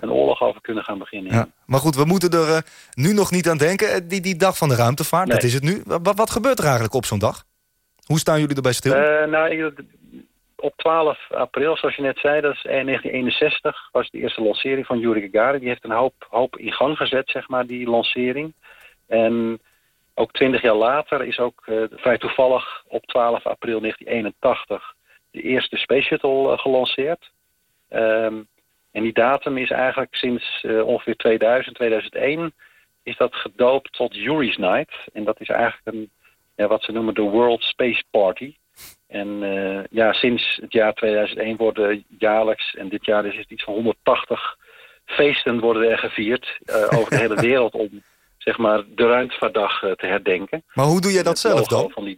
een oorlog over kunnen gaan beginnen. Ja. Maar goed, we moeten er uh, nu nog niet aan denken. Die, die dag van de ruimtevaart, nee. dat is het nu. Wat, wat gebeurt er eigenlijk op zo'n dag? Hoe staan jullie erbij stil? Uh, nou, op 12 april, zoals je net zei, dat is 1961, was de eerste lancering van Yuri Gagarin. Die heeft een hoop, hoop in gang gezet, zeg maar, die lancering. En ook twintig jaar later is ook uh, vrij toevallig op 12 april 1981 de eerste Space Shuttle eh, gelanceerd. Ehm, en die datum is eigenlijk sinds eh, ongeveer 2000, 2001... is dat gedoopt tot Yuri's Night. En dat is eigenlijk een, ja, wat ze noemen de World Space Party. En eh, ja, sinds het jaar 2001 worden jaarlijks... en dit jaar is het iets van 180 feesten worden er gevierd... eh, over de hele wereld om zeg maar, de Ruimtevaartdag eh, te herdenken. Maar hoe doe jij dat zelf dan? Van die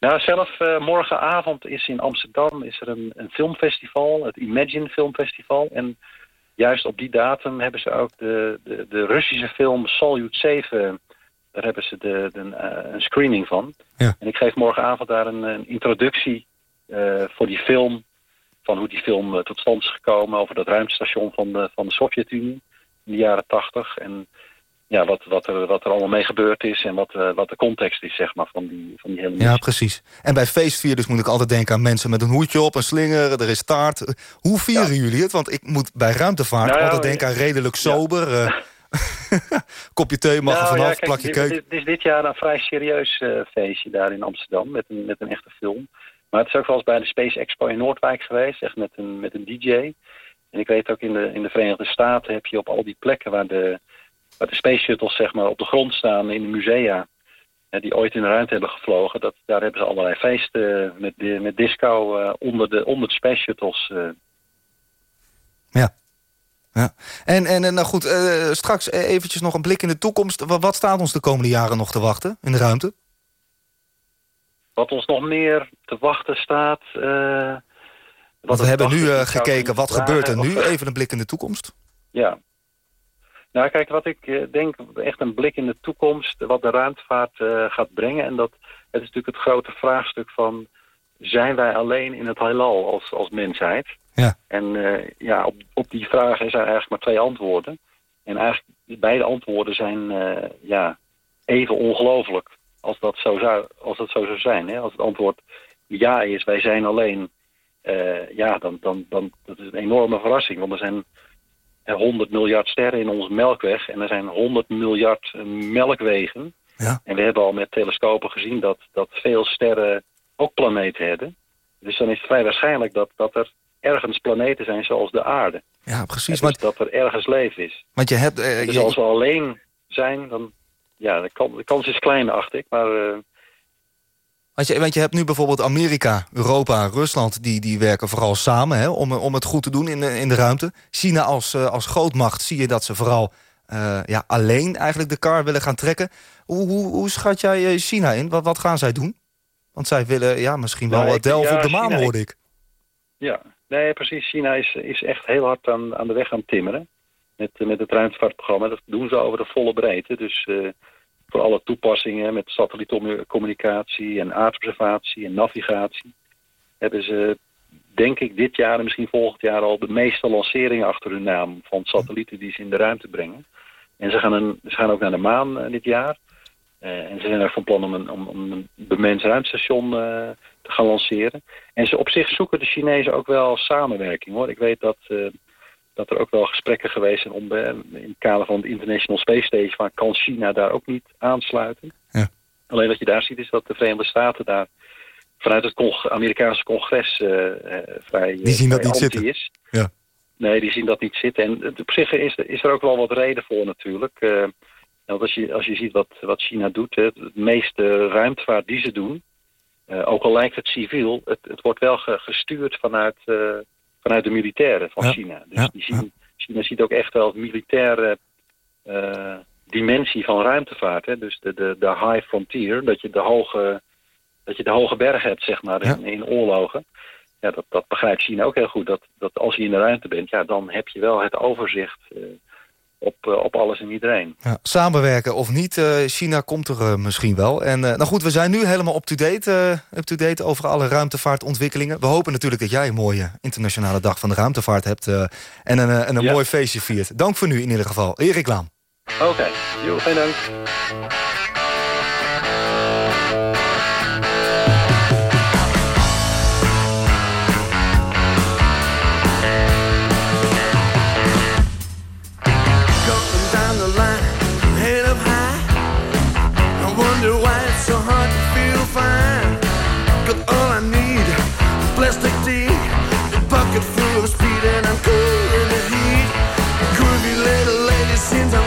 nou, zelf morgenavond is in Amsterdam is er een, een filmfestival, het Imagine Filmfestival. En juist op die datum hebben ze ook de, de, de Russische film Salyut 7, daar hebben ze de, de, eh, een screening van. Ja. En ik geef morgenavond daar een, een introductie eh, voor die film, van hoe die film eh, tot stand is gekomen over dat ruimtestation van de, van de Sovjet-Unie in de jaren tachtig. En ja, wat, wat, er, wat er allemaal mee gebeurd is en wat, wat de context is zeg maar, van, die, van die hele Ja, precies. En bij feestvierders moet ik altijd denken aan mensen met een hoedje op, een slinger, er is taart. Hoe vieren jullie het? Want ik moet bij ruimtevaart Nou ja, altijd denken aan redelijk sober. eh, kopje thee mag er Nou, vanaf, ja, plakje dit is dit jaar een vrij serieus eh, feestje daar in Amsterdam met een, met een echte film. Maar het is ook wel eens bij de Space Expo in Noordwijk geweest, echt met een, met een DJ. En ik weet ook in de, in de Verenigde Staten heb je op al die plekken waar de, waar de Space Shuttles zeg maar, op de grond staan in de musea, eh, die ooit in de ruimte hebben gevlogen, dat, daar hebben ze allerlei feesten met, met disco eh, onder, de, onder de Space Shuttles. Ja. Ja. En, en nou goed, eh, straks eventjes nog een blik in de toekomst. Wat, wat staat ons de komende jaren nog te wachten in de ruimte? Wat ons nog meer te wachten staat... eh, Want wat we hebben nu eh, gekeken, wat gebeurt er nu? Even een blik in de toekomst. Ja. Nou, kijk, wat ik denk, echt een blik in de toekomst, wat de ruimtevaart gaat brengen. En dat het is natuurlijk het grote vraagstuk van, zijn wij alleen in het heelal als, als mensheid? Ja. En eh, ja, op, op die vragen zijn eigenlijk maar twee antwoorden. En eigenlijk beide antwoorden zijn eh, ja, even ongelooflijk als dat zo zou, als dat zo zou zijn. Hè? Als het antwoord ja is, wij zijn alleen, eh, ja, dan, dan, dan dat is een enorme verrassing. Want er zijn eh, 100 miljard sterren in onze melkweg en er zijn 100 miljard melkwegen. Ja. En we hebben al met telescopen gezien dat, dat veel sterren ook planeten hebben. Dus dan is het vrij waarschijnlijk dat, dat er ergens planeten zijn zoals de aarde. Ja, precies. Dus dat er ergens leven is. Want je hebt... eh, dus je- als we alleen zijn, dan... Ja, de kans, de kans is klein, acht ik. Maar eh, Want je, want je hebt nu bijvoorbeeld Amerika, Europa, Rusland... die, die werken vooral samen hè, om, om het goed te doen in de, in de ruimte. China als, eh, als grootmacht zie je dat ze vooral ja, alleen eigenlijk de kar willen gaan trekken. Hoe, hoe, hoe schat jij China in? Wat, wat gaan zij doen? Want zij willen ja, misschien wel Nou, ja, op de maan, China, hoorde ik. Ja, nee, precies. China is, is echt heel hard aan, aan de weg aan het timmeren. Met, eh, met het ruimtevaartprogramma. Dat doen ze over de volle breedte. Dus eh, voor alle toepassingen met satellietcommunicatie en aardobservatie en navigatie... hebben ze, denk ik, dit jaar en misschien volgend jaar al de meeste lanceringen achter hun naam... van satellieten die ze in de ruimte brengen. En ze gaan, een, ze gaan ook naar de maan eh, dit jaar. Eh, en ze zijn ook van plan om een, om, om een bemens ruimtestation eh, te gaan lanceren. En ze op zich zoeken de Chinezen ook wel samenwerking hoor. Ik weet dat, eh, dat er ook wel gesprekken geweest zijn om de, in het kader van de International Space Station, maar kan China daar ook niet aansluiten. Ja. Alleen wat je daar ziet is dat de Verenigde Staten daar vanuit het cong- Amerikaanse congres vrij, Die zien dat niet zitten. is. Ja. Nee, die zien dat niet zitten. En op zich is, er- is er ook wel wat reden voor natuurlijk. Want als je, als je ziet wat, wat China doet, hè, het meeste ruimtevaart die ze doen, eh, ook al lijkt het civiel, het, het wordt wel ge- gestuurd vanuit, eh, vanuit de militairen van Ja. China. Dus Ja, die zien, China ziet ook echt wel het militaire eh, dimensie van ruimtevaart. Hè? Dus de, de, de high frontier, dat je de hoge, dat je de hoge berg hebt, zeg maar, in, in oorlogen. Ja, dat, dat begrijpt China ook heel goed. Dat, dat als je in de ruimte bent, ja, dan heb je wel het overzicht op, eh, op alles en iedereen. Ja, samenwerken of niet, eh, China komt er eh, misschien wel. En nou goed, we zijn nu helemaal up-to-date eh, up-to-date over alle ruimtevaartontwikkelingen. We hopen natuurlijk dat jij een mooie internationale dag van de ruimtevaart hebt... en een, en een Ja. mooi feestje viert. Dank voor nu in ieder geval. Erik Laan. Oké, okay. dank.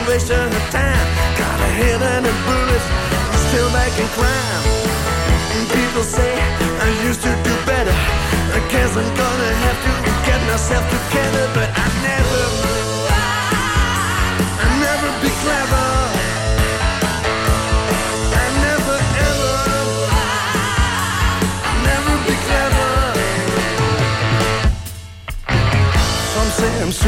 salvation of time. Got a head and a bullet, still making crime. and People say I used to do better. I guess I'm gonna have to get myself together, but I never.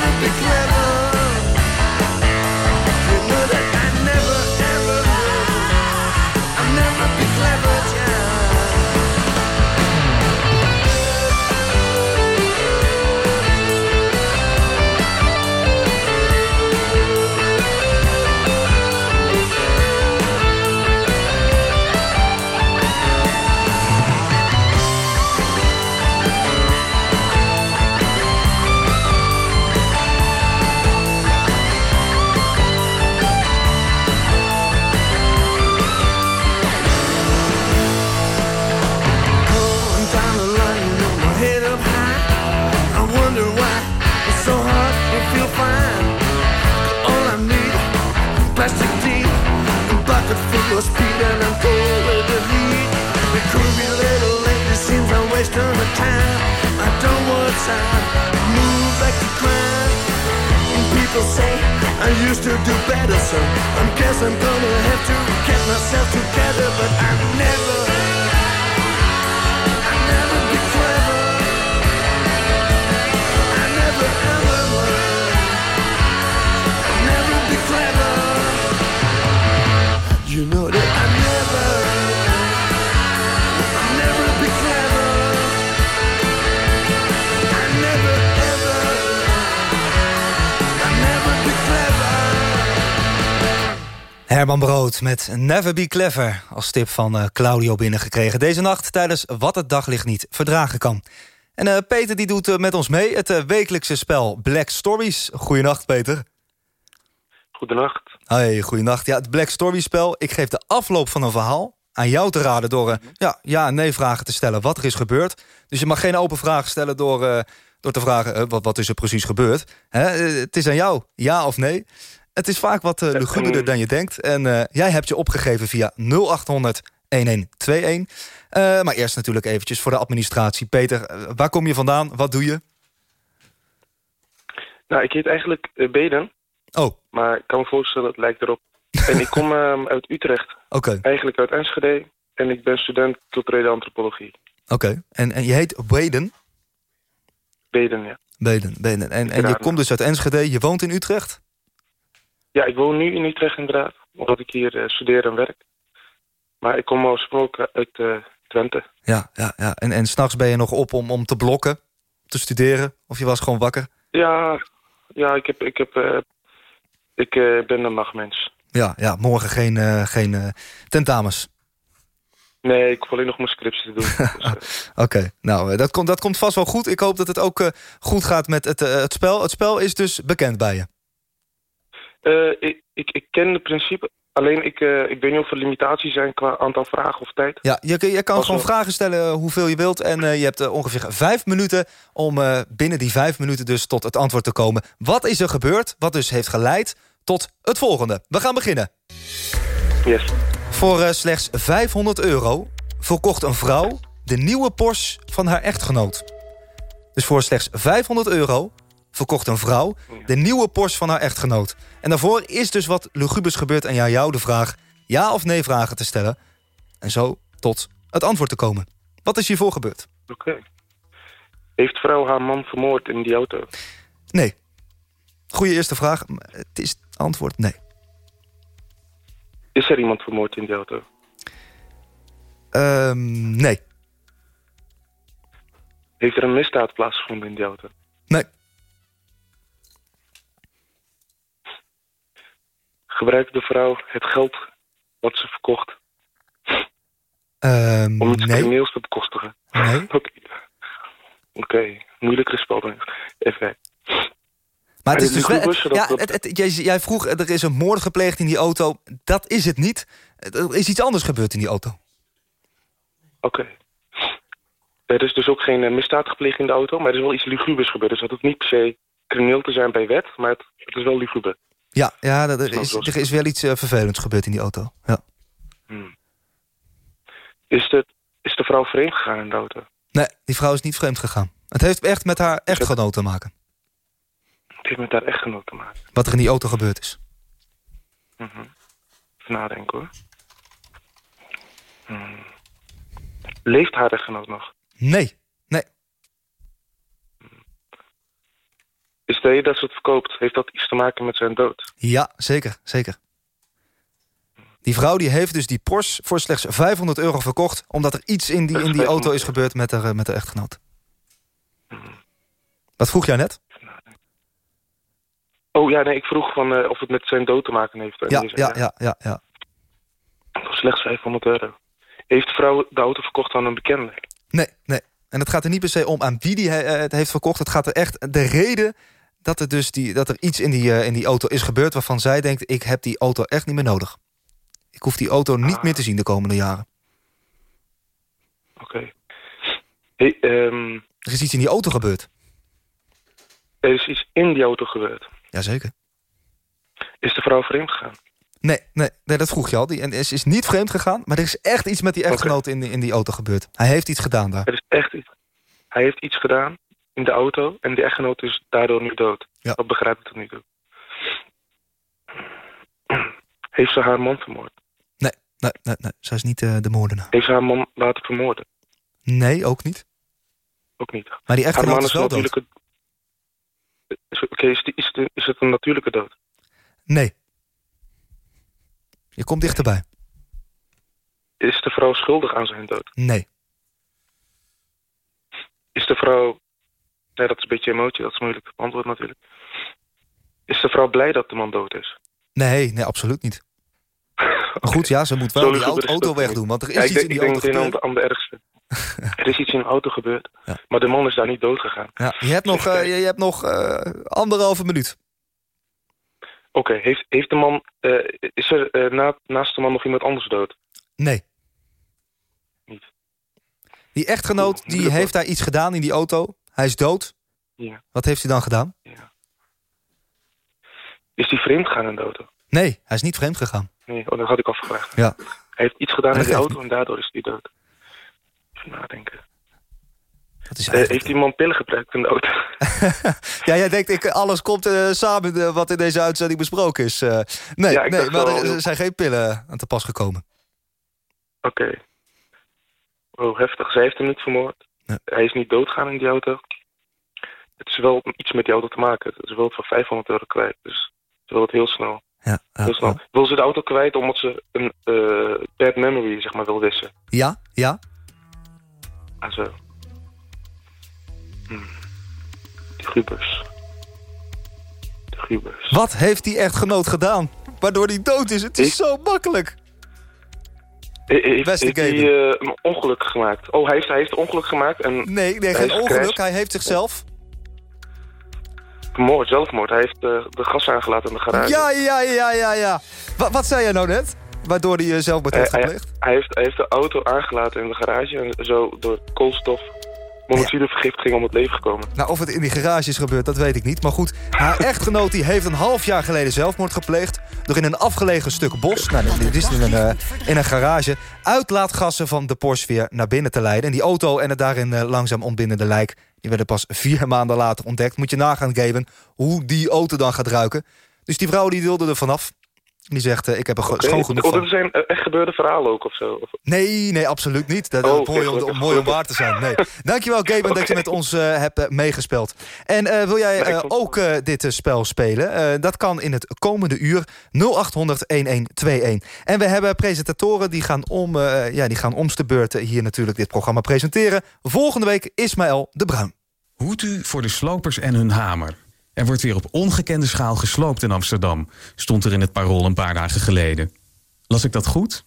never, I Met Never Be Clever als tip van eh, Claudio binnengekregen. Deze nacht tijdens Wat het daglicht niet verdragen kan. En eh, Peter die doet eh, met ons mee het wekelijkse spel Black Stories. Goedenacht Peter. Goedenacht. Hoi, goedenacht. Ja, het Black Story spel. Ik geef de afloop van een verhaal aan jou te raden door eh, ja, ja en nee vragen te stellen wat er is gebeurd. Dus je mag geen open vragen stellen door, door te vragen wat, wat is er precies gebeurd. Hè? Het is aan jou, ja of nee. Het is vaak wat uh, luguberder dan je denkt. En eh, jij hebt je opgegeven via 0800 1121. Eh, maar eerst natuurlijk eventjes voor de administratie. Peter, eh, waar kom je vandaan? Wat doe je? Nou, ik heet eigenlijk Beden. Oh. Maar ik kan me voorstellen, het lijkt erop. en ik kom ehm, uit Utrecht. Oké, Eigenlijk uit Enschede. En ik ben student culturele antropologie. oké. En, en je heet Waden? Beden, ja. Beden, Beden. En, en je komt dus uit Enschede. Je woont in Utrecht? Ja, ik woon nu in Utrecht inderdaad. Omdat ik hier eh, studeer en werk. Maar ik kom oorspronkelijk uit eh, Twente. Ja, ja, ja. En, en s'nachts ben je nog op om, om te blokken, te studeren? Of je was gewoon wakker? Ja, ja ik, heb, ik, heb, eh, ik ben een nachtmens. Ja, ja morgen geen, eh, geen tentamens. Nee, ik hoef alleen nog mijn scriptie te doen. Dus, Oké, nou, dat, komt dat komt vast wel goed. Ik hoop dat het ook goed gaat met het, het spel. Het spel is dus bekend bij je. Eh, ik, ik, ik ken het principe. Alleen ik, eh, ik weet niet of er limitaties zijn qua aantal vragen of tijd. Ja, je, je kan Als gewoon we- vragen stellen eh, hoeveel je wilt. En je hebt ongeveer vijf minuten om binnen die vijf minuten dus tot het antwoord te komen. Wat is er gebeurd? Wat dus heeft geleid tot het volgende. We gaan beginnen. Yes. Voor slechts 500 euro verkocht een vrouw de nieuwe Porsche van haar echtgenoot. Dus voor slechts 500 euro verkocht een vrouw de nieuwe Porsche van haar echtgenoot. En daarvoor is dus wat lugubers gebeurd en aan jou de vraag... ja of nee vragen te stellen. En zo tot het antwoord te komen. Wat is hiervoor gebeurd? Oké. Heeft vrouw haar man vermoord in die auto? Nee. Goeie eerste vraag. Het is antwoord nee. Is er iemand vermoord in die auto? Ehm, nee. Heeft er een misdaad plaatsgevonden in die auto? Nee. Gebruikte de vrouw het geld wat ze verkocht Ehm, Om iets nee. crimineels te bekostigen? Nee. Oké, dan ik. Even. Maar het is dus wel, ja, dat- het, het- jij, jij vroeg, er is een moord gepleegd in die auto. Dat is het niet. Er is iets anders gebeurd in die auto. Oké. Er is dus ook geen eh, misdaad gepleegd in de auto, maar er is wel iets lugubers gebeurd. Dus dat hoeft niet per se crimineel te zijn bij wet, maar het, het is wel luguber. Ja, ja er, er is, wel. er is wel iets eh, vervelends gebeurd in die auto. Ja. Hmm. Is, de, is de vrouw vreemd gegaan in de auto? Nee, die vrouw is niet vreemd gegaan. Het heeft echt met haar echtgenoot te maken. Het heeft met haar echtgenoot te maken. Wat er in die auto gebeurd is. Mhm. Even nadenken hoor. Hmm. Leeft haar echtgenoot nog? Nee, nee. Is de reden dat ze het verkoopt, heeft dat iets te maken met zijn dood? Ja, zeker, zeker. Die vrouw die heeft dus die Porsche voor slechts 500 euro verkocht... omdat er iets in die, in die auto is gebeurd met haar, eh, met haar echtgenoot. Wat vroeg jij net? Oh ja, nee, ik vroeg van, eh, of het met zijn dood te maken heeft. Ja, die zei, ja, ja, ja, ja. Voor slechts 500 euro. Heeft de vrouw de auto verkocht aan een bekende? Nee, nee. En het gaat er niet per se om aan wie die eh, het heeft verkocht. Het gaat er echt de reden dat er, dus die, dat er iets in die, eh, in die auto is gebeurd... waarvan zij denkt, ik heb die auto echt niet meer nodig. Ik hoef die auto niet meer te zien de komende jaren. Oké. Hey, ehm, Er is iets in die auto gebeurd. er is iets in die auto gebeurd. Jazeker. Is de vrouw vreemd gegaan? Nee, nee, nee, dat vroeg je al. Die, en is, is niet vreemd gegaan, maar er is echt iets met die echtgenoot in, die- in die auto gebeurd. Hij heeft iets gedaan daar. Er is echt iets. Hij heeft iets gedaan in de auto en de echtgenoot is daardoor nu dood. Ja. Dat begrijp ik tot nu toe. Heeft ze haar man vermoord? Nee, nee, nee, nee. zij is niet eh, de moordenaar. Heeft ze haar man laten vermoorden? Nee, ook niet. Ook niet. Maar die Haar echtgenoot man is wel dood. Oké, is, die- is, is het een natuurlijke dood? Nee. Je komt dichterbij. Is de vrouw schuldig aan zijn dood? Nee. Is de vrouw... Nee, dat is een beetje emotie, dat is moeilijk te beantwoorden natuurlijk. Is de vrouw blij dat de man dood is? Nee, nee, absoluut niet. Maar goed, ja, ze moet wel die auto, auto wegdoen. Want er is Ja, iets denk, in die auto gebeurd. aan de, aan de ergste. er is iets in de auto gebeurd, maar de man is daar niet dood gegaan. Ja, je hebt nog, eh, je, je hebt nog eh, anderhalve minuut. Oké, heeft, heeft de man... eh, is er na, naast de man nog iemand anders dood? Nee. Niet. Die echtgenoot die heeft daar iets gedaan in die auto. Hij is dood. Ja. Wat heeft hij dan gedaan? Is die vreemd gegaan in de auto? Nee, hij is niet vreemd gegaan. Nee, oh, dat had ik afgevraagd. Ja. Hij heeft iets gedaan in dat auto en daardoor is hij dood. Even nadenken. Dat is Eh, heeft die man pillen gebruikt in de auto? Ja, jij denkt, ik, alles komt eh, samen eh, wat in deze uitzending besproken is. Nee, Ja, nee maar wel, er zijn geen pillen aan te pas gekomen. Oké. Oh, heftig. Zij heeft hem niet vermoord. Hij is niet doodgaan in die auto. Het is wel iets met die auto te maken. Het is wel van 500 euro kwijt. Dus ze wil het heel snel. Ja, heel snel. Wil ze de auto kwijt omdat ze een eh, bad memory zeg maar, wil wissen? Ja, ja. Ah, zo. Hmm. De Gubers. De. Wat heeft die echtgenoot gedaan? Waardoor hij dood is. Het is zo makkelijk. He- Heeft, heeft hij eh, een ongeluk gemaakt? Oh, hij heeft, hij heeft een ongeluk gemaakt en... Nee, nee geen ongeluk. gecrashed. Hij heeft zichzelf... Vermoord, zelfmoord. Hij heeft eh, de gas aangelaten in de garage. Ja, ja, ja, ja, ja. Wat, wat zei jij nou net? Waardoor hij eh, zelfmoord heeft hij, gepleegd? hij heeft, hij heeft de auto aangelaten in de garage en zo door koolstof monoxidevergiftiging om het leven gekomen. Nou, of het in die garage is gebeurd, dat weet ik niet. Maar goed, haar echtgenoot die heeft een half jaar geleden zelfmoord gepleegd... door in een afgelegen stuk bos, nou, dit is in een, eh, in een garage... uitlaatgassen van de Porsche weer naar binnen te leiden. En die auto en het daarin eh, langzaam ontbindende lijk... die werden pas vier maanden later ontdekt. Moet je nagaan, Gaben, hoe die auto dan gaat ruiken. Dus die vrouw die wilde er vanaf. Die zegt, eh, ik heb er Oké. schoon genoeg Oh, van. dat zijn eh, echt gebeurde verhalen ook of zo? Nee, nee, absoluut niet. Dat is Oh, mooi, om, mooi om waar te zijn. Nee. Dankjewel, Gaben, dat je met ons eh, hebt meegespeeld. En eh, wil jij ook eh, dit spel spelen? Eh, dat kan in het komende uur 0800-1121. En we hebben presentatoren die gaan om, eh, ja, die gaan om de beurt hier natuurlijk dit programma presenteren. Volgende week Ismaël de Bruin. Hoed u voor de slopers en hun hamer. Er wordt weer op ongekende schaal gesloopt in Amsterdam, stond er in het parool een paar dagen geleden. Las ik dat goed?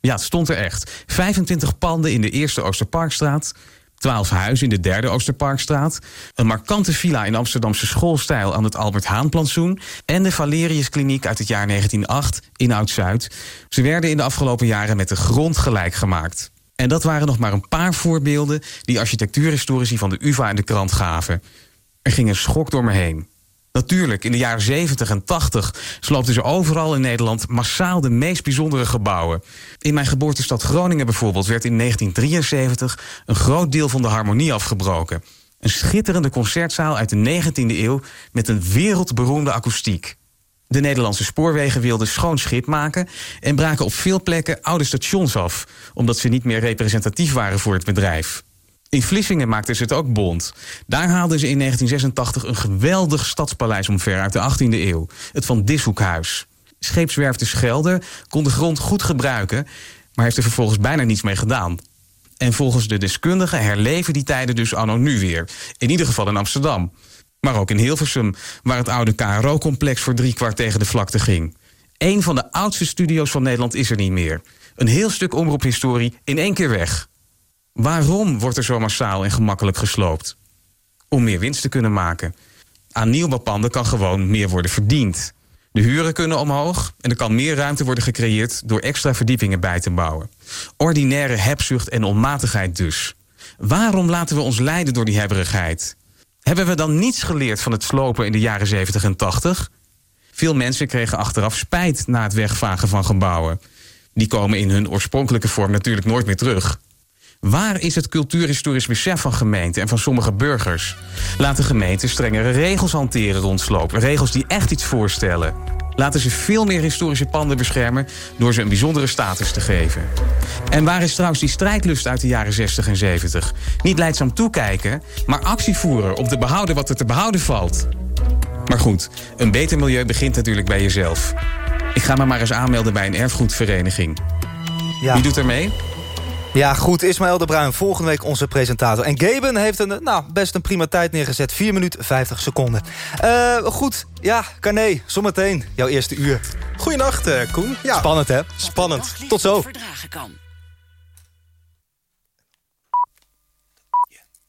Ja, het stond er echt. 25 panden in de eerste Oosterparkstraat. 12 huizen in de derde Oosterparkstraat. Een markante villa in Amsterdamse schoolstijl aan het Albert Haanplantsoen. En de Valeriuskliniek uit het jaar 1908 in Oud-Zuid. Ze werden in de afgelopen jaren met de grond gelijk gemaakt. En dat waren nog maar een paar voorbeelden die architectuurhistorici van de UvA in de krant gaven. Er ging een schok door me heen. Natuurlijk, in de jaren 70 en 80 sloopten ze overal in Nederland massaal de meest bijzondere gebouwen. In mijn geboortestad Groningen bijvoorbeeld werd in 1973 een groot deel van de harmonie afgebroken. Een schitterende concertzaal uit de 19e eeuw met een wereldberoemde akoestiek. De Nederlandse spoorwegen wilden schoon schip maken en braken op veel plekken oude stations af, omdat ze niet meer representatief waren voor het bedrijf. In Vlissingen maakten ze het ook bond. Daar haalden ze in 1986 een geweldig stadspaleis omver uit de 18e eeuw. Het Van Dishoekhuis. Scheepswerf de Schelde kon de grond goed gebruiken... maar heeft er vervolgens bijna niets mee gedaan. En volgens de deskundigen herleven die tijden dus anno nu weer. In ieder geval in Amsterdam. Maar ook in Hilversum, waar het oude KRO-complex... voor driekwart tegen de vlakte ging. Een van de oudste studio's van Nederland is er niet meer. Een heel stuk omroephistorie in één keer weg. Waarom wordt er zo massaal en gemakkelijk gesloopt? Om meer winst te kunnen maken. Aan nieuwbouwpanden kan gewoon meer worden verdiend. De huren kunnen omhoog en er kan meer ruimte worden gecreëerd door extra verdiepingen bij te bouwen. Ordinaire hebzucht en onmatigheid dus. Waarom laten we ons leiden door die hebberigheid? Hebben we dan niets geleerd van het slopen in de jaren 70 en 80? Veel mensen kregen achteraf spijt na het wegvagen van gebouwen. Die komen in hun oorspronkelijke vorm natuurlijk nooit meer terug. Waar is het cultuurhistorisch besef van gemeenten en van sommige burgers? Laten gemeenten strengere regels hanteren rond sloop. Regels die echt iets voorstellen. Laten ze veel meer historische panden beschermen door ze een bijzondere status te geven. En waar is trouwens die strijdlust uit de jaren 60 en 70? Niet leidzaam toekijken, maar actie voeren om te behouden wat er te behouden valt. Maar goed, een beter milieu begint natuurlijk bij jezelf. Ik ga me maar eens aanmelden bij een erfgoedvereniging. Ja. Wie doet er mee? Ja, goed. Ismaël de Bruin, volgende week onze presentator. En Gaben heeft een, nou, best een prima tijd neergezet. 4 minuten 50 seconden. Uh, goed, ja, Carné, zometeen jouw eerste uur. Goedenacht, uh, Koen. Ja. Spannend, hè? Spannend. Tot zo. Verdragen kan.